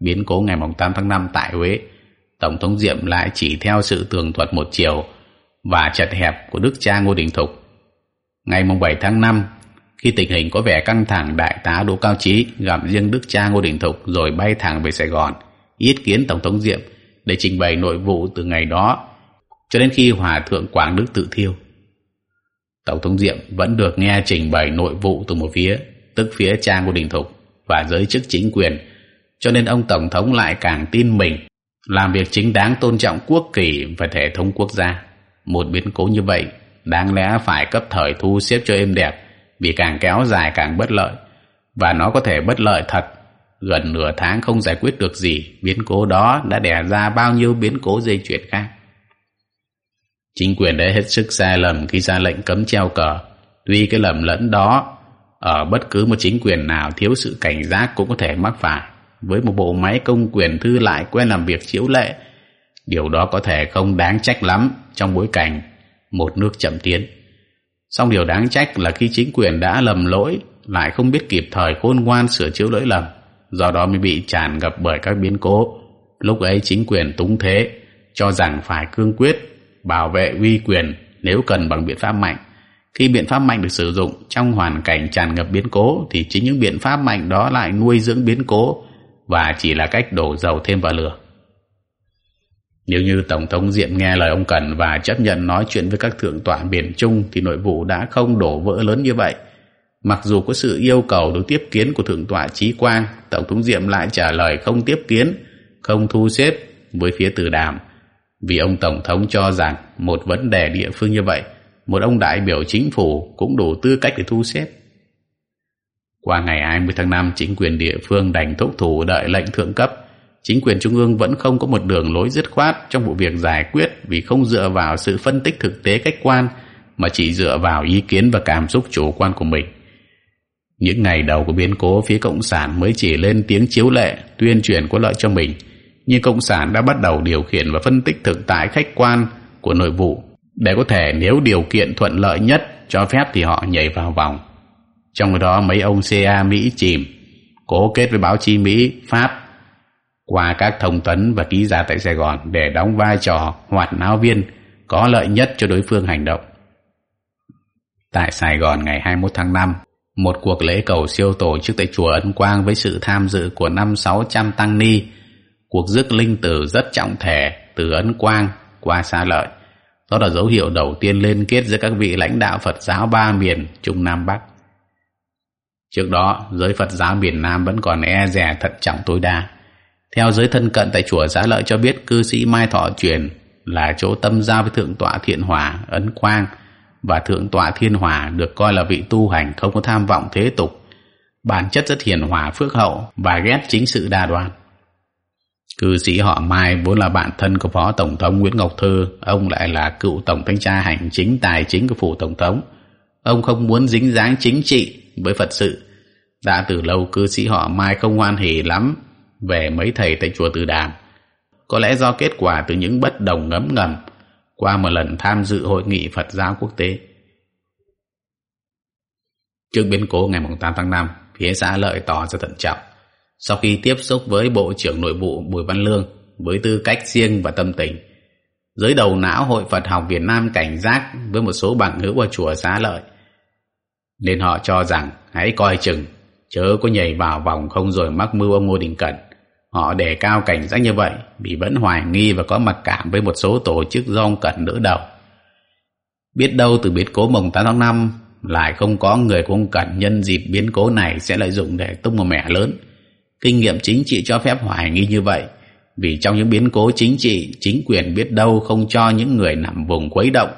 Biến cố ngày 8 tháng 5 tại Huế, Tổng thống Diệm lại chỉ theo sự tường thuật một chiều và chật hẹp của đức cha Ngô Đình Thục. Ngày 7 tháng 5, khi tình hình có vẻ căng thẳng, đại tá Đỗ Cao Trí gặp riêng đức cha Ngô Đình Thục rồi bay thẳng về Sài Gòn, yết kiến Tổng thống Diệm để trình bày nội vụ từ ngày đó cho đến khi Hòa Thượng Quảng Đức tự thiêu. Tổng thống Diệm vẫn được nghe trình bày nội vụ từ một phía, tức phía cha Ngô Đình Thục và giới chức chính quyền, cho nên ông Tổng thống lại càng tin mình làm việc chính đáng tôn trọng quốc kỳ và thể thống quốc gia. Một biến cố như vậy đáng lẽ phải cấp thời thu xếp cho êm đẹp vì càng kéo dài càng bất lợi và nó có thể bất lợi thật gần nửa tháng không giải quyết được gì biến cố đó đã đẻ ra bao nhiêu biến cố dây chuyển khác chính quyền đã hết sức sai lầm khi ra lệnh cấm treo cờ. Tuy cái lầm lẫn đó ở bất cứ một chính quyền nào, thiếu sự cảnh giác cũng có thể mắc phải. Với một bộ máy công quyền thư lại quen làm việc chiếu lệ, điều đó có thể không đáng trách lắm trong bối cảnh một nước chậm tiến. Song điều đáng trách là khi chính quyền đã lầm lỗi, lại không biết kịp thời khôn ngoan sửa chữa lỗi lầm, do đó mới bị tràn ngập bởi các biến cố. Lúc ấy chính quyền túng thế, cho rằng phải cương quyết bảo vệ uy quyền nếu cần bằng biện pháp mạnh khi biện pháp mạnh được sử dụng trong hoàn cảnh tràn ngập biến cố thì chính những biện pháp mạnh đó lại nuôi dưỡng biến cố và chỉ là cách đổ dầu thêm vào lửa nếu như Tổng thống Diệm nghe lời ông Cần và chấp nhận nói chuyện với các thượng tọa miền Trung thì nội vụ đã không đổ vỡ lớn như vậy. Mặc dù có sự yêu cầu được tiếp kiến của thượng tọa Trí Quang, Tổng thống Diệm lại trả lời không tiếp kiến, không thu xếp với phía từ đàm. Vì ông Tổng thống cho rằng một vấn đề địa phương như vậy, một ông đại biểu chính phủ cũng đủ tư cách để thu xếp. Qua ngày 20 tháng 5, chính quyền địa phương đành thúc thủ đợi lệnh thượng cấp chính quyền trung ương vẫn không có một đường lối dứt khoát trong vụ việc giải quyết vì không dựa vào sự phân tích thực tế khách quan mà chỉ dựa vào ý kiến và cảm xúc chủ quan của mình. Những ngày đầu của biến cố phía Cộng sản mới chỉ lên tiếng chiếu lệ, tuyên truyền có lợi cho mình, nhưng Cộng sản đã bắt đầu điều khiển và phân tích thực tại khách quan của nội vụ để có thể nếu điều kiện thuận lợi nhất cho phép thì họ nhảy vào vòng. Trong đó mấy ông CA Mỹ chìm, cố kết với báo chí Mỹ, Pháp qua các thông tấn và ký giả tại Sài Gòn để đóng vai trò hoạt náo viên có lợi nhất cho đối phương hành động. Tại Sài Gòn ngày 21 tháng 5, một cuộc lễ cầu siêu tổ chức tại chùa Ấn Quang với sự tham dự của năm 600 tăng ni. Cuộc rước linh tử rất trọng thể từ Ấn Quang qua xa lợi. Đó là dấu hiệu đầu tiên liên kết giữa các vị lãnh đạo Phật giáo ba miền Trung Nam Bắc. Trước đó, giới Phật giáo miền Nam vẫn còn e dè thận trọng tối đa. Theo giới thân cận tại chùa Giá Lợi cho biết cư sĩ Mai Thọ Truyền là chỗ tâm giao với Thượng tọa Thiện Hòa, Ấn Quang và Thượng tọa Thiên Hòa được coi là vị tu hành không có tham vọng thế tục, bản chất rất hiền hòa phước hậu và ghét chính sự đa đoan. Cư sĩ họ Mai vốn là bạn thân của Phó Tổng thống Nguyễn Ngọc Thư, ông lại là cựu Tổng thanh tra hành chính tài chính của Phủ Tổng thống. Ông không muốn dính dáng chính trị với Phật sự. Đã từ lâu cư sĩ họ Mai không hoan hỉ lắm về mấy thầy tại chùa Từ Đàm. Có lẽ do kết quả từ những bất đồng ngấm ngầm qua một lần tham dự hội nghị Phật giáo quốc tế. Trước biến cố ngày 8 tháng 5, phía xã Lợi tỏ ra thận trọng. Sau khi tiếp xúc với Bộ trưởng Nội vụ Bùi Văn Lương với tư cách riêng và tâm tình, giới đầu não Hội Phật học Việt Nam cảnh giác với một số bằng hữu ở chùa Xá Lợi. Nên họ cho rằng hãy coi chừng, chớ có nhảy vào vòng không rồi mắc mưu ông Ngô Đình Cẩn. Họ đề cao cảnh giác như vậy vì vẫn hoài nghi và có mặc cảm với một số tổ chức do ông Cẩn đỡ đầu. Biết đâu từ biến cố mồng 8 tháng 5 lại không có người của ông Cẩn nhân dịp biến cố này sẽ lợi dụng để tung một mẻ lớn. Kinh nghiệm chính trị cho phép hoài nghi như vậy. Vì trong những biến cố chính trị, chính quyền biết đâu không cho những người nằm vùng quấy động.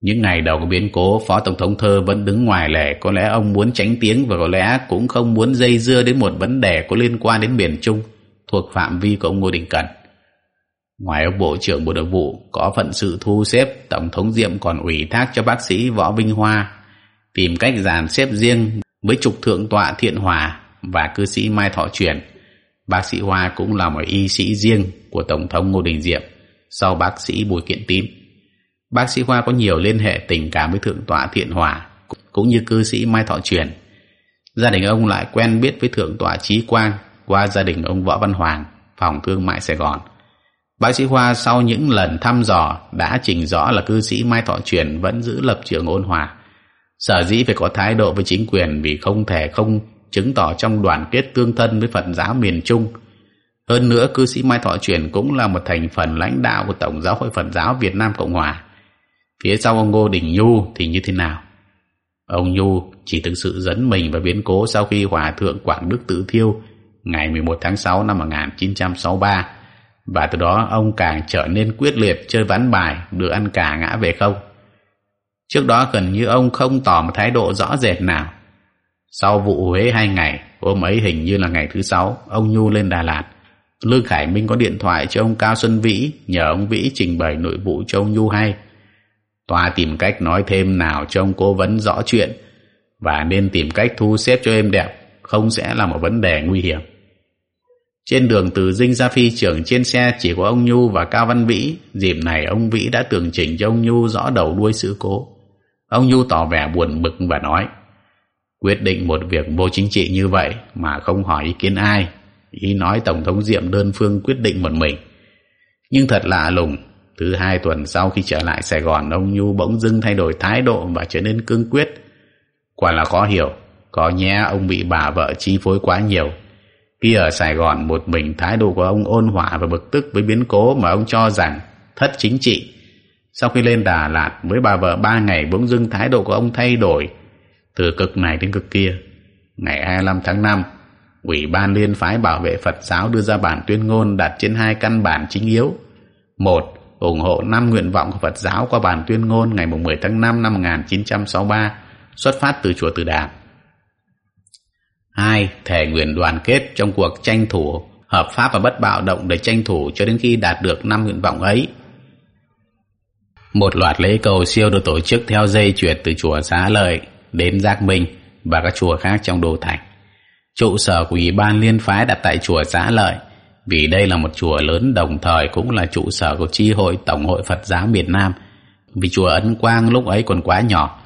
những ngày đầu của biến cố phó tổng thống thơ vẫn đứng ngoài lề. Có lẽ ông muốn tránh tiếng và có lẽ cũng không muốn dây dưa đến một vấn đề có liên quan đến miền trung thuộc phạm vi của ông ngô đình cẩn ngoài ông bộ trưởng bộ nội vụ có phận sự thu xếp tổng thống diệm còn ủy thác cho bác sĩ võ vinh hoa tìm cách dàn xếp riêng với trục thượng tọa thiện hòa và cư sĩ mai thọ truyền. Bác sĩ hoa cũng là một y sĩ riêng của tổng thống ngô đình diệm sau bác sĩ bùi kiện tín. Bác sĩ hoa có nhiều liên hệ tình cảm với thượng tọa thiện hòa cũng như cư sĩ mai thọ truyền. Gia đình ông lại quen biết với thượng tọa trí quang qua gia đình ông võ văn hoàng, phòng thương mại sài gòn. Bác sĩ hoa sau những lần thăm dò đã trình rõ là cư sĩ mai thọ truyền vẫn giữ lập trường ôn hòa. Sở dĩ phải có thái độ với chính quyền vì không thể không chứng tỏ trong đoàn kết tương thân với phật giáo miền trung. Hơn nữa, cư sĩ mai thọ truyền cũng là một thành phần lãnh đạo của tổng giáo hội phật giáo việt nam cộng hòa. Phía sau ông ngô đình nhu thì như thế nào? Ông nhu chỉ thực sự dẫn mình vào biến cố sau khi hòa thượng quảng đức tự thiêu ngày 11 tháng 6 năm 1963 và từ đó, ông càng trở nên quyết liệt chơi ván bài được ăn cả ngã về không. Trước đó gần như ông không tỏ một thái độ rõ rệt nào sau vụ Huế hai ngày, hôm ấy hình như là ngày thứ sáu, ông Nhu lên Đà Lạt Lương Khải Minh có điện thoại cho ông Cao Xuân Vĩ, nhờ ông Vĩ trình bày nội vụ cho ông Nhu hay tòa tìm cách nói thêm nào cho ông cố vấn rõ chuyện, và nên tìm cách thu xếp cho êm đẹp, không sẽ là một vấn đề nguy hiểm trên đường từ Dinh ra phi trường trên xe chỉ có ông Nhu và Cao Văn Vĩ. Dịp này, ông Vĩ đã tường trình cho ông Nhu rõ đầu đuôi sự cố. Ông Nhu tỏ vẻ buồn bực và nói Quyết định một việc vô chính trị như vậy mà không hỏi ý kiến ai. Ý nói Tổng thống Diệm đơn phương quyết định một mình. Nhưng thật lạ lùng, thứ hai tuần sau khi trở lại Sài Gòn ông Nhu bỗng dưng thay đổi thái độ và trở nên cương quyết. Quả là khó hiểu, có nhé ông bị bà vợ chi phối quá nhiều khi ở Sài Gòn một mình thái độ của ông ôn hòa và bực tức với biến cố mà ông cho rằng thất chính trị. Sau khi lên Đà Lạt với bà vợ ba ngày bỗng dưng thái độ của ông thay đổi từ cực này đến cực kia. Ngày 25 tháng 5, Ủy ban Liên phái bảo vệ Phật giáo đưa ra bản tuyên ngôn đặt trên hai căn bản chính yếu. Một, ủng hộ năm nguyện vọng của Phật giáo qua bản tuyên ngôn ngày 10 tháng 5 năm 1963 xuất phát từ chùa Từ Đàm hai Thể nguyện đoàn kết trong cuộc tranh thủ hợp pháp và bất bạo động để tranh thủ cho đến khi đạt được năm nguyện vọng ấy. Một loạt lễ cầu siêu được tổ chức theo dây chuyển từ chùa Xá Lợi đến Giác Minh và các chùa khác trong đô thành. Trụ sở của Ủy ban Liên phái đặt tại chùa Giá Lợi vì đây là một chùa lớn đồng thời cũng là trụ sở của tri hội Tổng hội Phật giáo Việt Nam vì chùa Ấn Quang lúc ấy còn quá nhỏ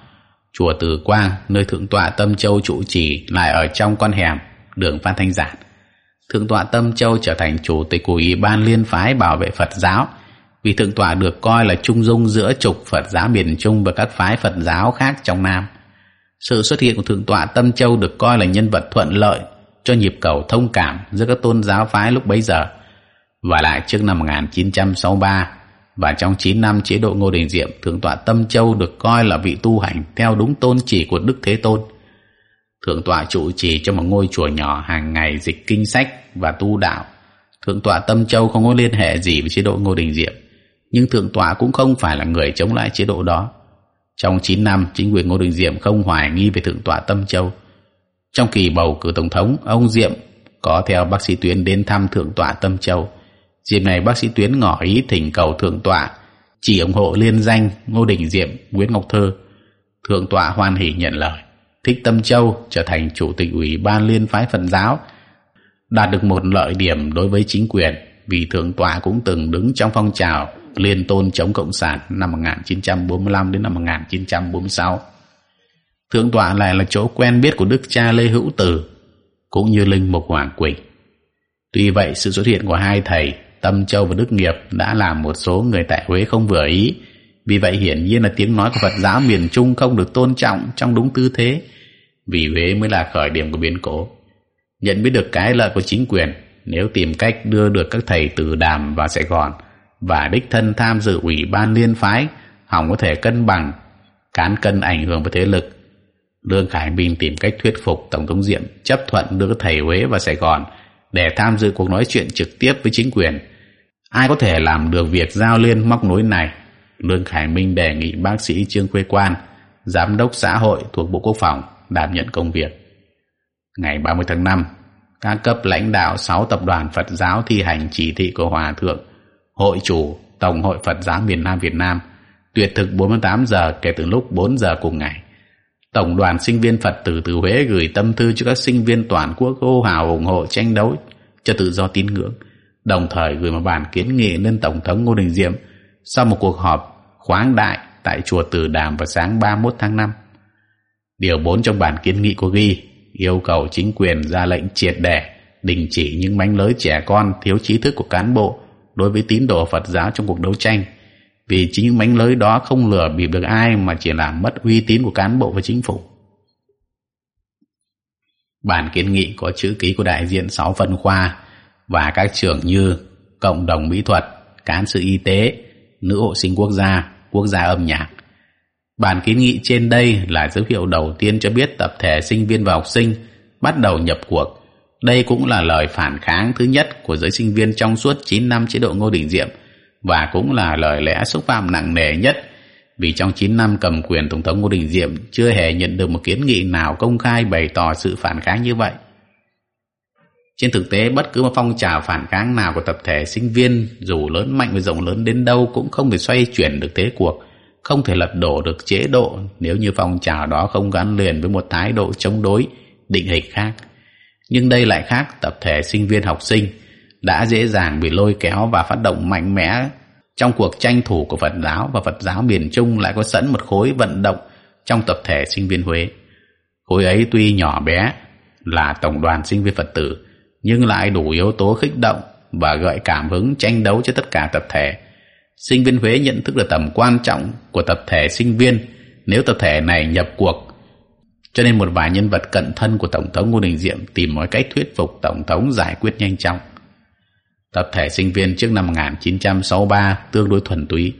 Chùa Từ Quang, nơi Thượng tọa Tâm Châu trụ trì lại ở trong con hẻm, đường Phan Thanh Giản. Thượng tọa Tâm Châu trở thành chủ tịch của Ủy ban Liên phái bảo vệ Phật giáo, vì Thượng tọa được coi là trung dung giữa trục Phật giáo miền Trung và các phái Phật giáo khác trong Nam. Sự xuất hiện của Thượng tọa Tâm Châu được coi là nhân vật thuận lợi cho nhịp cầu thông cảm giữa các tôn giáo phái lúc bấy giờ. Và lại trước năm 1963, và trong 9 năm chế độ Ngô Đình Diệm, Thượng tọa Tâm Châu được coi là vị tu hành theo đúng tôn chỉ của Đức Thế Tôn. Thượng tọa trụ trì cho một ngôi chùa nhỏ hàng ngày dịch kinh sách và tu đạo. Thượng tọa Tâm Châu không có liên hệ gì với chế độ Ngô Đình Diệm, nhưng Thượng tọa cũng không phải là người chống lại chế độ đó. Trong 9 năm, chính quyền Ngô Đình Diệm không hoài nghi về Thượng tọa Tâm Châu. Trong kỳ bầu cử Tổng thống, ông Diệm có theo bác sĩ Tuyến đến thăm Thượng tọa Tâm Châu Dịp này bác sĩ Tuyến ngỏ ý thỉnh cầu thượng tọa chỉ ủng hộ liên danh Ngô Đình Diệm, Nguyễn Ngọc Thơ. Thượng tọa hoan hỉ nhận lời, thích Tâm Châu trở thành chủ tịch ủy ban liên phái Phật giáo, đạt được một lợi điểm đối với chính quyền vì thượng tọa cũng từng đứng trong phong trào liên tôn chống cộng sản năm 1945 đến năm 1946. Thượng tọa lại là chỗ quen biết của đức cha Lê Hữu tử cũng như linh mục Hoàng Quỳnh. Tuy vậy, sự xuất hiện của hai thầy, Tâm Châu và Đức Nghiệp, đã làm một số người tại Huế không vừa ý. Vì vậy, hiển nhiên là tiếng nói của Phật giáo miền Trung không được tôn trọng trong đúng tư thế. Vì Huế mới là khởi điểm của biến cố. Nhận biết được cái lợi của chính quyền, nếu tìm cách đưa được các thầy từ đàm và Sài Gòn và đích thân tham dự ủy ban liên phái hỏng có thể cân bằng cán cân ảnh hưởng với thế lực Lương Khải Minh tìm cách thuyết phục Tổng thống Diệm chấp thuận đưa thầy Huế vào Sài Gòn để tham dự cuộc nói chuyện trực tiếp với chính quyền. Ai có thể làm được việc giao liên móc nối này? Lương Khải Minh đề nghị bác sĩ Trương Khuê Quan, giám đốc xã hội thuộc Bộ Quốc phòng, đảm nhận công việc. Ngày 30 tháng 5, các cấp lãnh đạo 6 tập đoàn Phật giáo thi hành chỉ thị của Hòa Thượng, Hội chủ Tổng hội Phật giáo miền Nam Việt Nam, tuyệt thực 48 giờ kể từ lúc 4 giờ cùng ngày. Tổng đoàn sinh viên Phật tử từ Huế gửi tâm thư cho các sinh viên toàn quốc hô hào ủng hộ tranh đấu cho tự do tín ngưỡng, đồng thời gửi một bản kiến nghị lên Tổng thống Ngô Đình Diệm sau một cuộc họp khoáng đại tại chùa Từ Đàm vào sáng 31 tháng 5. Điều 4 trong bản kiến nghị có ghi yêu cầu chính quyền ra lệnh triệt đẻ đình chỉ những mánh lới trẻ con thiếu trí thức của cán bộ đối với tín đồ Phật giáo trong cuộc đấu tranh vì chính những mánh lới đó không lừa bịp được ai mà chỉ làm mất uy tín của cán bộ và chính phủ. Bản kiến nghị có chữ ký của đại diện 6 phân khoa và các trường như Cộng đồng Mỹ thuật, Cán sự Y tế, Nữ hộ sinh quốc gia, Quốc gia âm nhạc. Bản kiến nghị trên đây là dấu hiệu đầu tiên cho biết tập thể sinh viên và học sinh bắt đầu nhập cuộc. Đây cũng là lời phản kháng thứ nhất của giới sinh viên trong suốt 9 năm chế độ Ngô Đình Diệm và cũng là lời lẽ xúc phạm nặng nề nhất vì trong 9 năm cầm quyền Tổng thống Ngô Đình Diệm chưa hề nhận được một kiến nghị nào công khai bày tỏ sự phản kháng như vậy. Trên thực tế, bất cứ một phong trào phản kháng nào của tập thể sinh viên dù lớn mạnh và rộng lớn đến đâu cũng không thể xoay chuyển được thế cuộc, không thể lật đổ được chế độ nếu như phong trào đó không gắn liền với một thái độ chống đối, định hình khác. Nhưng đây lại khác, tập thể sinh viên học sinh đã dễ dàng bị lôi kéo và phát động mạnh mẽ trong cuộc tranh thủ của Phật giáo và Phật giáo miền Trung lại có sẵn một khối vận động trong tập thể sinh viên Huế. Khối ấy tuy nhỏ bé, là tổng đoàn sinh viên Phật tử, nhưng lại đủ yếu tố khích động và gợi cảm hứng tranh đấu cho tất cả tập thể. Sinh viên Huế nhận thức được tầm quan trọng của tập thể sinh viên nếu tập thể này nhập cuộc. Cho nên một vài nhân vật cận thân của Tổng thống Ngô Đình Diệm tìm mọi cách thuyết phục Tổng thống giải quyết nhanh chóng. Tập thể sinh viên trước năm 1963 tương đối thuần túy.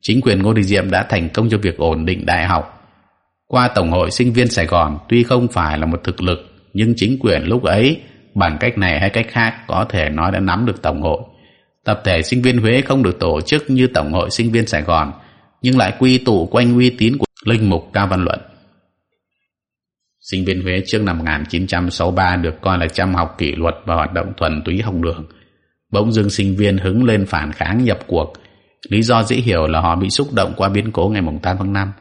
Chính quyền Ngô Đình Diệm đã thành công cho việc ổn định đại học. Qua Tổng hội sinh viên Sài Gòn, tuy không phải là một thực lực, nhưng chính quyền lúc ấy, bằng cách này hay cách khác, có thể nói đã nắm được Tổng hội. Tập thể sinh viên Huế không được tổ chức như Tổng hội sinh viên Sài Gòn, nhưng lại quy tụ quanh uy tín của Linh Mục Cao Văn Luận. Sinh viên Huế trước năm 1963 được coi là chăm học kỷ luật và hoạt động thuần túy học đường – Bỗng dưng sinh viên hứng lên phản kháng nhập cuộc. Lý do dễ hiểu là họ bị xúc động qua biến cố ngày 8 tháng 5,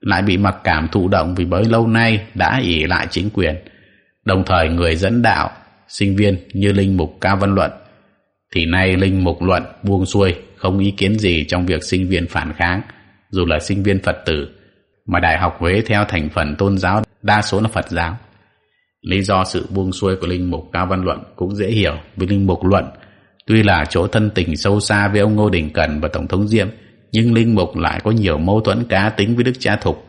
lại bị mặc cảm thụ động vì bấy lâu nay đã ỉ lại chính quyền. Đồng thời người dẫn đạo, sinh viên như Linh Mục Cao Văn Luận, thì nay Linh Mục Luận buông xuôi, không ý kiến gì trong việc sinh viên phản kháng, dù là sinh viên Phật tử, mà Đại học Huế theo thành phần tôn giáo đa số là Phật giáo. Lý do sự buông xuôi của Linh Mục Cao Văn Luận cũng dễ hiểu vì Linh Mục Luận Tuy là chỗ thân tình sâu xa với ông Ngô Đình Cần và Tổng thống Diệm, nhưng Linh Mục lại có nhiều mâu thuẫn cá tính với Đức cha Thục.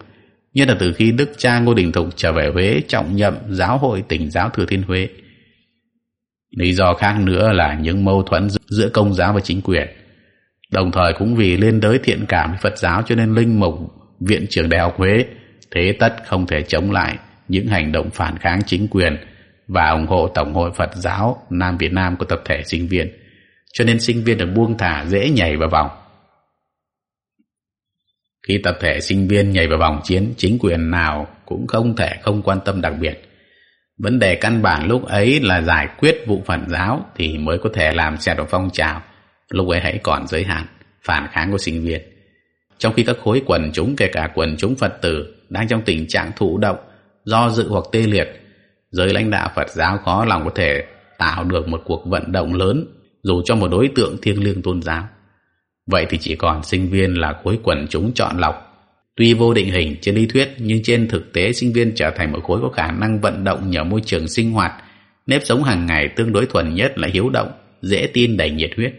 Nhất là từ khi Đức cha Ngô Đình Thục trở về Huế trọng nhậm giáo hội tỉnh giáo Thừa Thiên Huế. Lý do khác nữa là những mâu thuẫn giữa công giáo và chính quyền. Đồng thời cũng vì liên đới thiện cảm với Phật giáo cho nên Linh Mục Viện trưởng Đại học Huế thế tất không thể chống lại những hành động phản kháng chính quyền và ủng hộ Tổng hội Phật giáo Nam Việt Nam của tập thể sinh viên cho nên sinh viên được buông thả dễ nhảy vào vòng. Khi tập thể sinh viên nhảy vào vòng chiến, chính quyền nào cũng không thể không quan tâm đặc biệt. Vấn đề căn bản lúc ấy là giải quyết vụ phản giáo thì mới có thể làm xe động phong trào. Lúc ấy hãy còn giới hạn, phản kháng của sinh viên. Trong khi các khối quần chúng kể cả quần chúng Phật tử đang trong tình trạng thụ động, do dự hoặc tê liệt, giới lãnh đạo Phật giáo khó lòng có thể tạo được một cuộc vận động lớn dù cho một đối tượng thiêng liêng tôn giáo. Vậy thì chỉ còn sinh viên là khối quần chúng chọn lọc. Tuy vô định hình trên lý thuyết nhưng trên thực tế sinh viên trở thành một khối có khả năng vận động nhờ môi trường sinh hoạt, nếp sống hàng ngày tương đối thuần nhất là hiếu động, dễ tin đầy nhiệt huyết.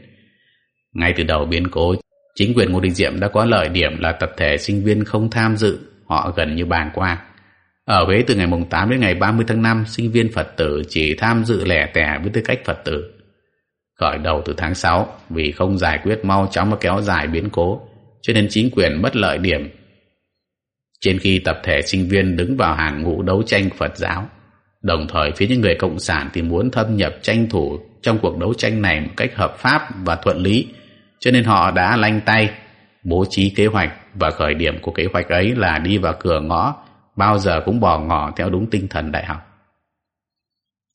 Ngay từ đầu biến cố, chính quyền Ngô Đình Diệm đã có lợi điểm là tập thể sinh viên không tham dự, họ gần như bàn qua. Ở Huế từ ngày mùng 8 đến ngày 30 tháng 5, sinh viên Phật tử chỉ tham dự lẻ tẻ với tư cách Phật tử. Khởi đầu từ tháng 6 vì không giải quyết mau chóng và kéo dài biến cố cho nên chính quyền mất lợi điểm. Trên khi tập thể sinh viên đứng vào hàng ngũ đấu tranh Phật giáo đồng thời phía những người cộng sản thì muốn thâm nhập tranh thủ trong cuộc đấu tranh này một cách hợp pháp và thuận lý cho nên họ đã lanh tay bố trí kế hoạch và khởi điểm của kế hoạch ấy là đi vào cửa ngõ bao giờ cũng bỏ ngỏ theo đúng tinh thần đại học.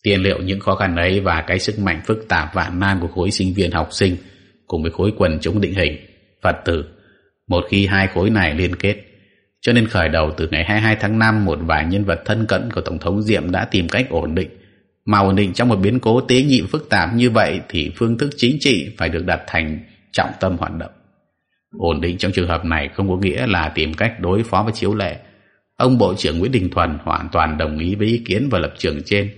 Tiền liệu những khó khăn ấy và cái sức mạnh phức tạp vạn nan của khối sinh viên học sinh cùng với khối quần chúng định hình, Phật tử, một khi hai khối này liên kết. Cho nên khởi đầu từ ngày 22 tháng 5, một vài nhân vật thân cận của Tổng thống Diệm đã tìm cách ổn định. Mà ổn định trong một biến cố tế nhị phức tạp như vậy thì phương thức chính trị phải được đặt thành trọng tâm hoạt động. Ổn định trong trường hợp này không có nghĩa là tìm cách đối phó với chiếu lệ. Ông Bộ trưởng Nguyễn Đình Thuần hoàn toàn đồng ý với ý kiến và lập trường trên.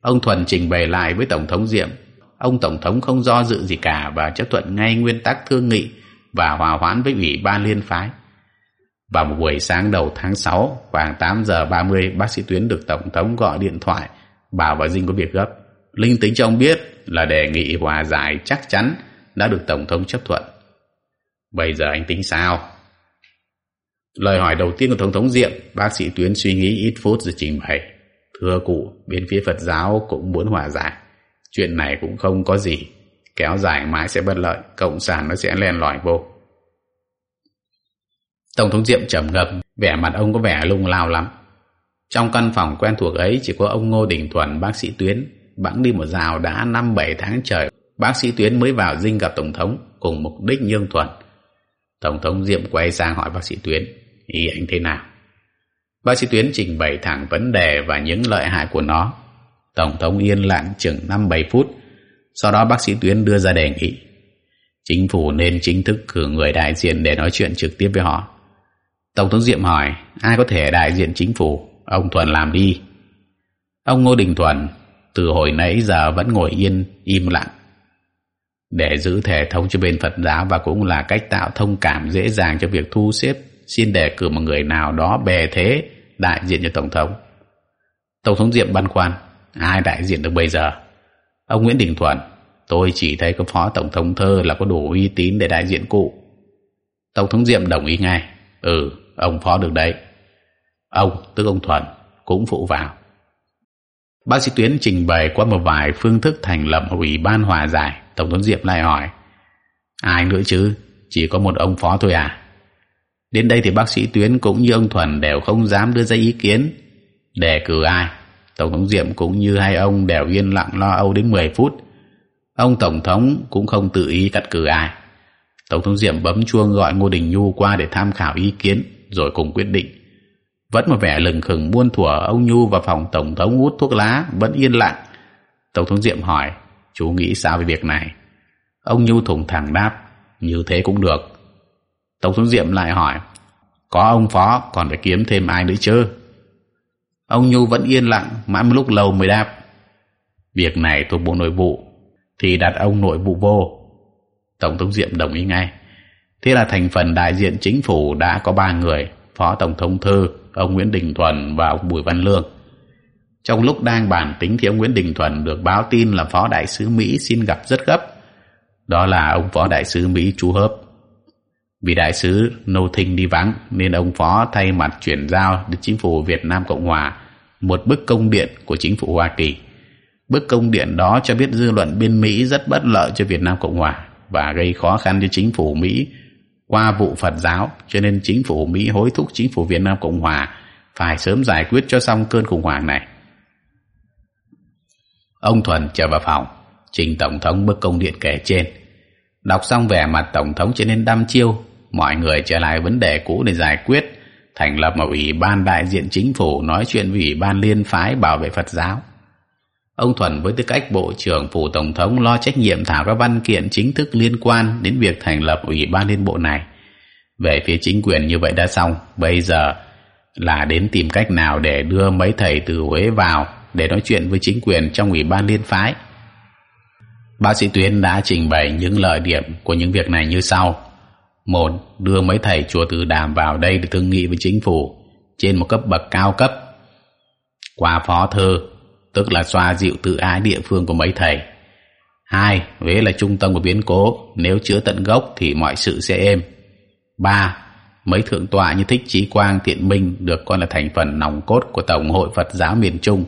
Ông Thuần trình bày lại với Tổng thống Diệm. Ông Tổng thống không do dự gì cả và chấp thuận ngay nguyên tắc thương nghị và hòa hoãn với Ủy ban Liên phái. Vào một buổi sáng đầu tháng 6, khoảng 8 giờ 30, bác sĩ Tuyến được Tổng thống gọi điện thoại, bảo và Dinh có việc gấp. Linh tính cho ông biết là đề nghị hòa giải chắc chắn đã được Tổng thống chấp thuận. Bây giờ anh tính sao? Lời hỏi đầu tiên của Tổng thống Diệm, bác sĩ Tuyến suy nghĩ ít phút rồi trình bày. Thưa cụ, bên phía Phật giáo cũng muốn hòa giải. Chuyện này cũng không có gì. Kéo dài mãi sẽ bất lợi, Cộng sản nó sẽ len lỏi vô. Tổng thống Diệm trầm ngập vẻ mặt ông có vẻ lung lao lắm. Trong căn phòng quen thuộc ấy chỉ có ông Ngô Đình Thuần, bác sĩ Tuyến, bẵng đi một rào đã năm bảy tháng trời. Bác sĩ Tuyến mới vào dinh gặp Tổng thống cùng mục đích nhương thuần. Tổng thống Diệm quay sang hỏi bác sĩ Tuyến, ý anh thế nào? Bác sĩ Tuyến trình bày thẳng vấn đề và những lợi hại của nó. Tổng thống yên lặng chừng 5-7 phút, sau đó bác sĩ Tuyến đưa ra đề nghị. Chính phủ nên chính thức cử người đại diện để nói chuyện trực tiếp với họ. Tổng thống Diệm hỏi, ai có thể đại diện chính phủ? Ông Thuần làm đi. Ông Ngô Đình Thuần từ hồi nãy giờ vẫn ngồi yên, im lặng. Để giữ thể thống cho bên Phật giáo và cũng là cách tạo thông cảm dễ dàng cho việc thu xếp xin đề cử một người nào đó bè thế đại diện cho Tổng thống. Tổng thống Diệm băn khoăn, ai đại diện được bây giờ? Ông Nguyễn Đình Thuận, tôi chỉ thấy có Phó Tổng thống Thơ là có đủ uy tín để đại diện cụ. Tổng thống Diệm đồng ý ngay, ừ, ông Phó được đấy. Ông, tức ông Thuận, cũng phụ vào. Bác sĩ Tuyến trình bày qua một vài phương thức thành lập ủy ban hòa giải. Tổng thống Diệm lại hỏi, ai nữa chứ, chỉ có một ông Phó thôi à? Đến đây thì bác sĩ Tuyến cũng như ông Thuần đều không dám đưa ra ý kiến. Đề cử ai? Tổng thống Diệm cũng như hai ông đều yên lặng lo âu đến 10 phút. Ông Tổng thống cũng không tự ý cắt cử ai. Tổng thống Diệm bấm chuông gọi Ngô Đình Nhu qua để tham khảo ý kiến rồi cùng quyết định. Vẫn một vẻ lừng khừng muôn thuở ông Nhu vào phòng Tổng thống hút thuốc lá vẫn yên lặng. Tổng thống Diệm hỏi chú nghĩ sao về việc này? Ông Nhu thủng thẳng đáp, như thế cũng được. Tổng thống Diệm lại hỏi, Có ông phó còn phải kiếm thêm ai nữa chứ? Ông Nhu vẫn yên lặng, Mãi một lúc lâu mới đáp, Việc này thuộc bộ nội vụ, Thì đặt ông nội vụ vô. Tổng thống Diệm đồng ý ngay. Thế là thành phần đại diện chính phủ đã có ba người, Phó Tổng thống Thư, Ông Nguyễn Đình Thuần và ông Bùi Văn Lương. Trong lúc đang bàn tính thì ông Nguyễn Đình Thuần được báo tin là Phó Đại sứ Mỹ xin gặp rất gấp Đó là ông Phó Đại sứ Mỹ chú Hớp vì đại sứ Nô Thinh đi vắng nên ông Phó thay mặt chuyển giao đến chính phủ Việt Nam Cộng Hòa một bức công điện của chính phủ Hoa Kỳ. Bức công điện đó cho biết dư luận bên Mỹ rất bất lợi cho Việt Nam Cộng Hòa và gây khó khăn cho chính phủ Mỹ qua vụ Phật giáo, cho nên chính phủ Mỹ hối thúc chính phủ Việt Nam Cộng Hòa phải sớm giải quyết cho xong cơn khủng hoảng này. Ông Thuần trở vào phòng, trình Tổng thống bức công điện kể trên. Đọc xong vẻ mặt Tổng thống trở nên đăm chiêu mọi người trở lại vấn đề cũ để giải quyết thành lập một ủy ban đại diện chính phủ nói chuyện với ủy ban liên phái bảo vệ Phật giáo. Ông Thuần với tư cách Bộ trưởng Phủ Tổng thống lo trách nhiệm thảo các văn kiện chính thức liên quan đến việc thành lập ủy ban liên bộ này. Về phía chính quyền như vậy đã xong, bây giờ là đến tìm cách nào để đưa mấy thầy từ Huế vào để nói chuyện với chính quyền trong ủy ban liên phái. Bác sĩ Tuyến đã trình bày những lợi điểm của những việc này như sau. Một, đưa mấy thầy chùa từ đàm vào đây để thương nghị với chính phủ trên một cấp bậc cao cấp. Qua phó thơ, tức là xoa dịu tự ái địa phương của mấy thầy. Hai, Huế là trung tâm của biến cố, nếu chữa tận gốc thì mọi sự sẽ êm. Ba, mấy thượng tọa như thích trí quang, thiện minh được coi là thành phần nòng cốt của tổng hội phật giáo miền trung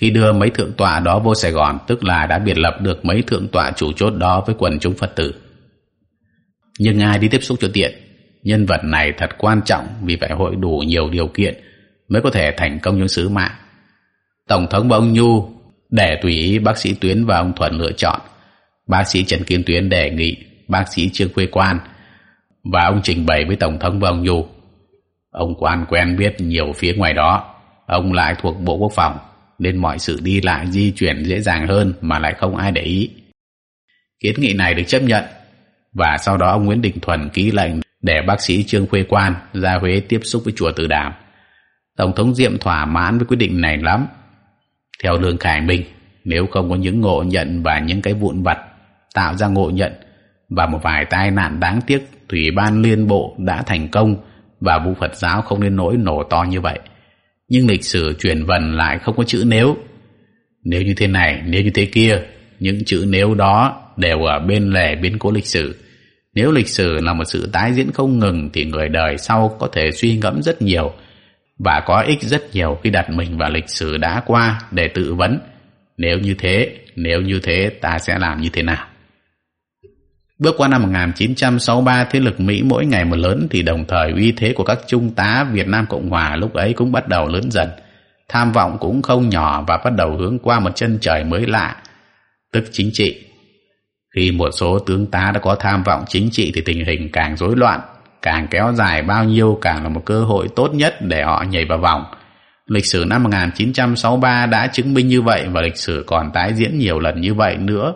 khi đưa mấy thượng tọa đó vô sài gòn, tức là đã biệt lập được mấy thượng tọa chủ chốt đó với quần chúng phật tử. Nhưng ai đi tiếp xúc cho tiện? Nhân vật này thật quan trọng vì phải hội đủ nhiều điều kiện mới có thể thành công trong sứ mạng. Tổng thống và ông nhu để tùy ý bác sĩ tuyến và ông thuận lựa chọn. Bác sĩ trần Kim tuyến đề nghị bác sĩ trương Quê quan và ông trình bày với tổng thống và ông nhu. Ông quan quen biết nhiều phía ngoài đó. Ông lại thuộc bộ quốc phòng nên mọi sự đi lại di chuyển dễ dàng hơn mà lại không ai để ý. Kiến nghị này được chấp nhận, và sau đó ông nguyễn đình thuần ký lệnh để bác sĩ trương khuê quan ra huế tiếp xúc với chùa từ đàm. Tổng thống diệm thỏa mãn với quyết định này lắm. Theo lương khải minh, nếu không có những ngộ nhận và những cái vụn vặt tạo ra ngộ nhận và một vài tai nạn đáng tiếc, thủy ban liên bộ đã thành công và vụ phật giáo không nên nỗi nổ to như vậy nhưng lịch sử truyền vần lại không có chữ nếu. Nếu như thế này, nếu như thế kia, những chữ nếu đó đều ở bên lề biến cố lịch sử. Nếu lịch sử là một sự tái diễn không ngừng thì người đời sau có thể suy ngẫm rất nhiều và có ích rất nhiều khi đặt mình vào lịch sử đã qua để tự vấn. Nếu như thế, nếu như thế, ta sẽ làm như thế nào? Bước qua năm 1963, thế lực Mỹ mỗi ngày một lớn thì đồng thời uy thế của các trung tá Việt Nam Cộng Hòa lúc ấy cũng bắt đầu lớn dần. Tham vọng cũng không nhỏ và bắt đầu hướng qua một chân trời mới lạ, tức chính trị. Khi một số tướng tá đã có tham vọng chính trị thì tình hình càng rối loạn, càng kéo dài bao nhiêu càng là một cơ hội tốt nhất để họ nhảy vào vòng. Lịch sử năm 1963 đã chứng minh như vậy và lịch sử còn tái diễn nhiều lần như vậy nữa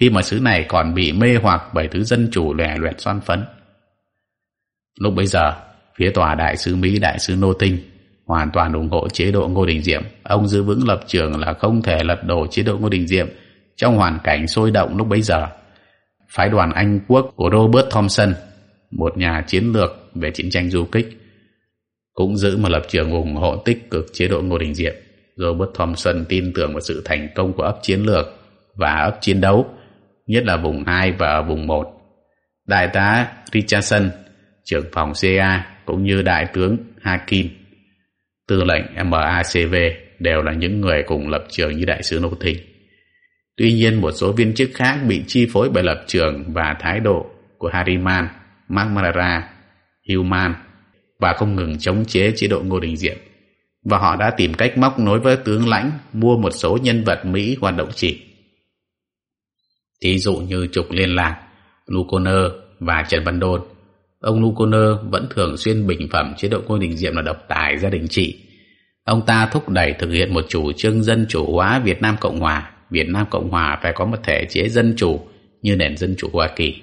khi mà xứ này còn bị mê hoặc bởi thứ dân chủ lẻ loẹt son phấn. Lúc bấy giờ, phía tòa đại sứ Mỹ đại sứ Nô Tinh hoàn toàn ủng hộ chế độ Ngô Đình Diệm. Ông giữ vững lập trường là không thể lật đổ chế độ Ngô Đình Diệm trong hoàn cảnh sôi động lúc bấy giờ. Phái đoàn Anh quốc của Robert Thompson, một nhà chiến lược về chiến tranh du kích, cũng giữ một lập trường ủng hộ tích cực chế độ Ngô Đình Diệm. Robert Thompson tin tưởng vào sự thành công của ấp chiến lược và ấp chiến đấu nhất là vùng 2 và ở vùng 1. Đại tá Richardson, trưởng phòng CA cũng như đại tướng Hakim, tư lệnh MACV đều là những người cùng lập trường như đại sứ Nô Thịnh. Tuy nhiên một số viên chức khác bị chi phối bởi lập trường và thái độ của Hariman, Marmara, Human và không ngừng chống chế chế độ Ngô Đình Diệm và họ đã tìm cách móc nối với tướng lãnh mua một số nhân vật Mỹ hoạt động chỉ Thí dụ như trục liên lạc, Luconer và Trần Văn Đôn. Ông Luconer vẫn thường xuyên bình phẩm chế độ Ngô Đình Diệm là độc tài gia đình trị. Ông ta thúc đẩy thực hiện một chủ trương dân chủ hóa Việt Nam Cộng Hòa. Việt Nam Cộng Hòa phải có một thể chế dân chủ như nền dân chủ Hoa Kỳ.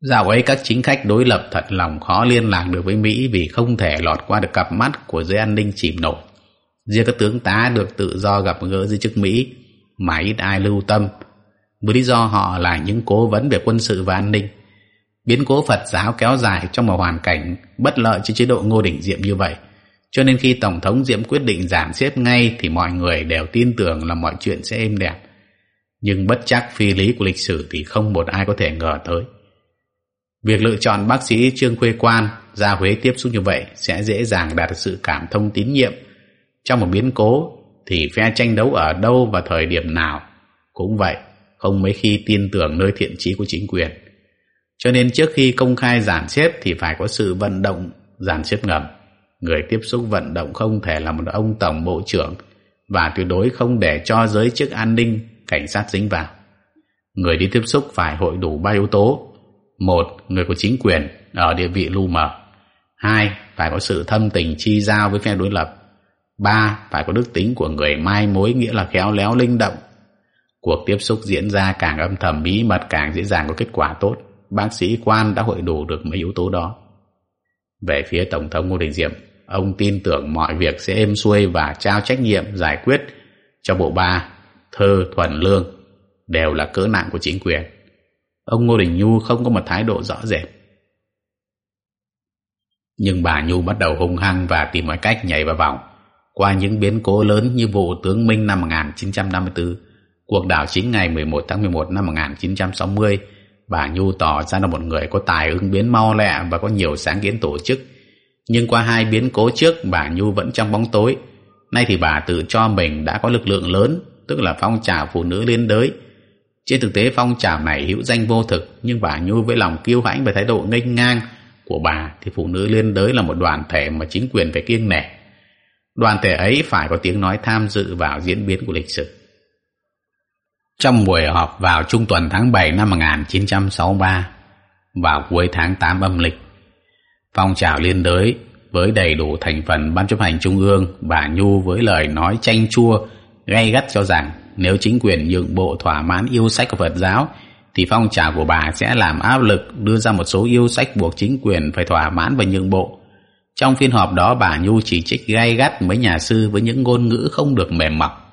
Dạo ấy các chính khách đối lập thật lòng khó liên lạc được với Mỹ vì không thể lọt qua được cặp mắt của giới an ninh chìm nổi. Riêng các tướng tá được tự do gặp gỡ giới chức Mỹ mà ít ai lưu tâm với lý do họ là những cố vấn về quân sự và an ninh. Biến cố Phật giáo kéo dài trong một hoàn cảnh bất lợi cho chế độ Ngô Đình Diệm như vậy. Cho nên khi Tổng thống Diệm quyết định giảm xếp ngay thì mọi người đều tin tưởng là mọi chuyện sẽ êm đẹp. Nhưng bất chắc phi lý của lịch sử thì không một ai có thể ngờ tới. Việc lựa chọn bác sĩ Trương Khuê Quan ra Huế tiếp xúc như vậy sẽ dễ dàng đạt được sự cảm thông tín nhiệm. Trong một biến cố thì phe tranh đấu ở đâu và thời điểm nào cũng vậy không mấy khi tin tưởng nơi thiện trí của chính quyền. Cho nên trước khi công khai giản xếp thì phải có sự vận động giản xếp ngầm. Người tiếp xúc vận động không thể là một ông tổng bộ trưởng và tuyệt đối không để cho giới chức an ninh, cảnh sát dính vào. Người đi tiếp xúc phải hội đủ ba yếu tố. Một, người của chính quyền ở địa vị lu mờ. Hai, phải có sự thâm tình chi giao với phe đối lập. Ba, phải có đức tính của người mai mối nghĩa là khéo léo linh động, Cuộc tiếp xúc diễn ra càng âm thầm bí mật càng dễ dàng có kết quả tốt. Bác sĩ quan đã hội đủ được mấy yếu tố đó. Về phía Tổng thống Ngô Đình Diệm, ông tin tưởng mọi việc sẽ êm xuôi và trao trách nhiệm giải quyết cho bộ ba, thơ, thuần lương đều là cỡ nặng của chính quyền. Ông Ngô Đình Nhu không có một thái độ rõ rệt. Nhưng bà Nhu bắt đầu hung hăng và tìm mọi cách nhảy vào vòng. Qua những biến cố lớn như vụ tướng Minh năm 1954, Cuộc đảo chính ngày 11 tháng 11 năm 1960, bà Nhu tỏ ra là một người có tài ứng biến mau lẹ và có nhiều sáng kiến tổ chức. Nhưng qua hai biến cố trước, bà Nhu vẫn trong bóng tối. Nay thì bà tự cho mình đã có lực lượng lớn, tức là phong trào phụ nữ liên đới. Trên thực tế phong trào này hữu danh vô thực nhưng bà Nhu với lòng kiêu hãnh và thái độ nghênh ngang của bà thì phụ nữ liên đới là một đoàn thể mà chính quyền phải kiêng nể. Đoàn thể ấy phải có tiếng nói tham dự vào diễn biến của lịch sử. Trong buổi họp vào trung tuần tháng 7 năm 1963, vào cuối tháng 8 âm lịch, phong trào liên đới với đầy đủ thành phần ban chấp hành trung ương, bà Nhu với lời nói chanh chua, gay gắt cho rằng nếu chính quyền nhượng bộ thỏa mãn yêu sách của Phật giáo thì phong trào của bà sẽ làm áp lực đưa ra một số yêu sách buộc chính quyền phải thỏa mãn và nhượng bộ. Trong phiên họp đó bà Nhu chỉ trích gay gắt mấy nhà sư với những ngôn ngữ không được mềm mỏng.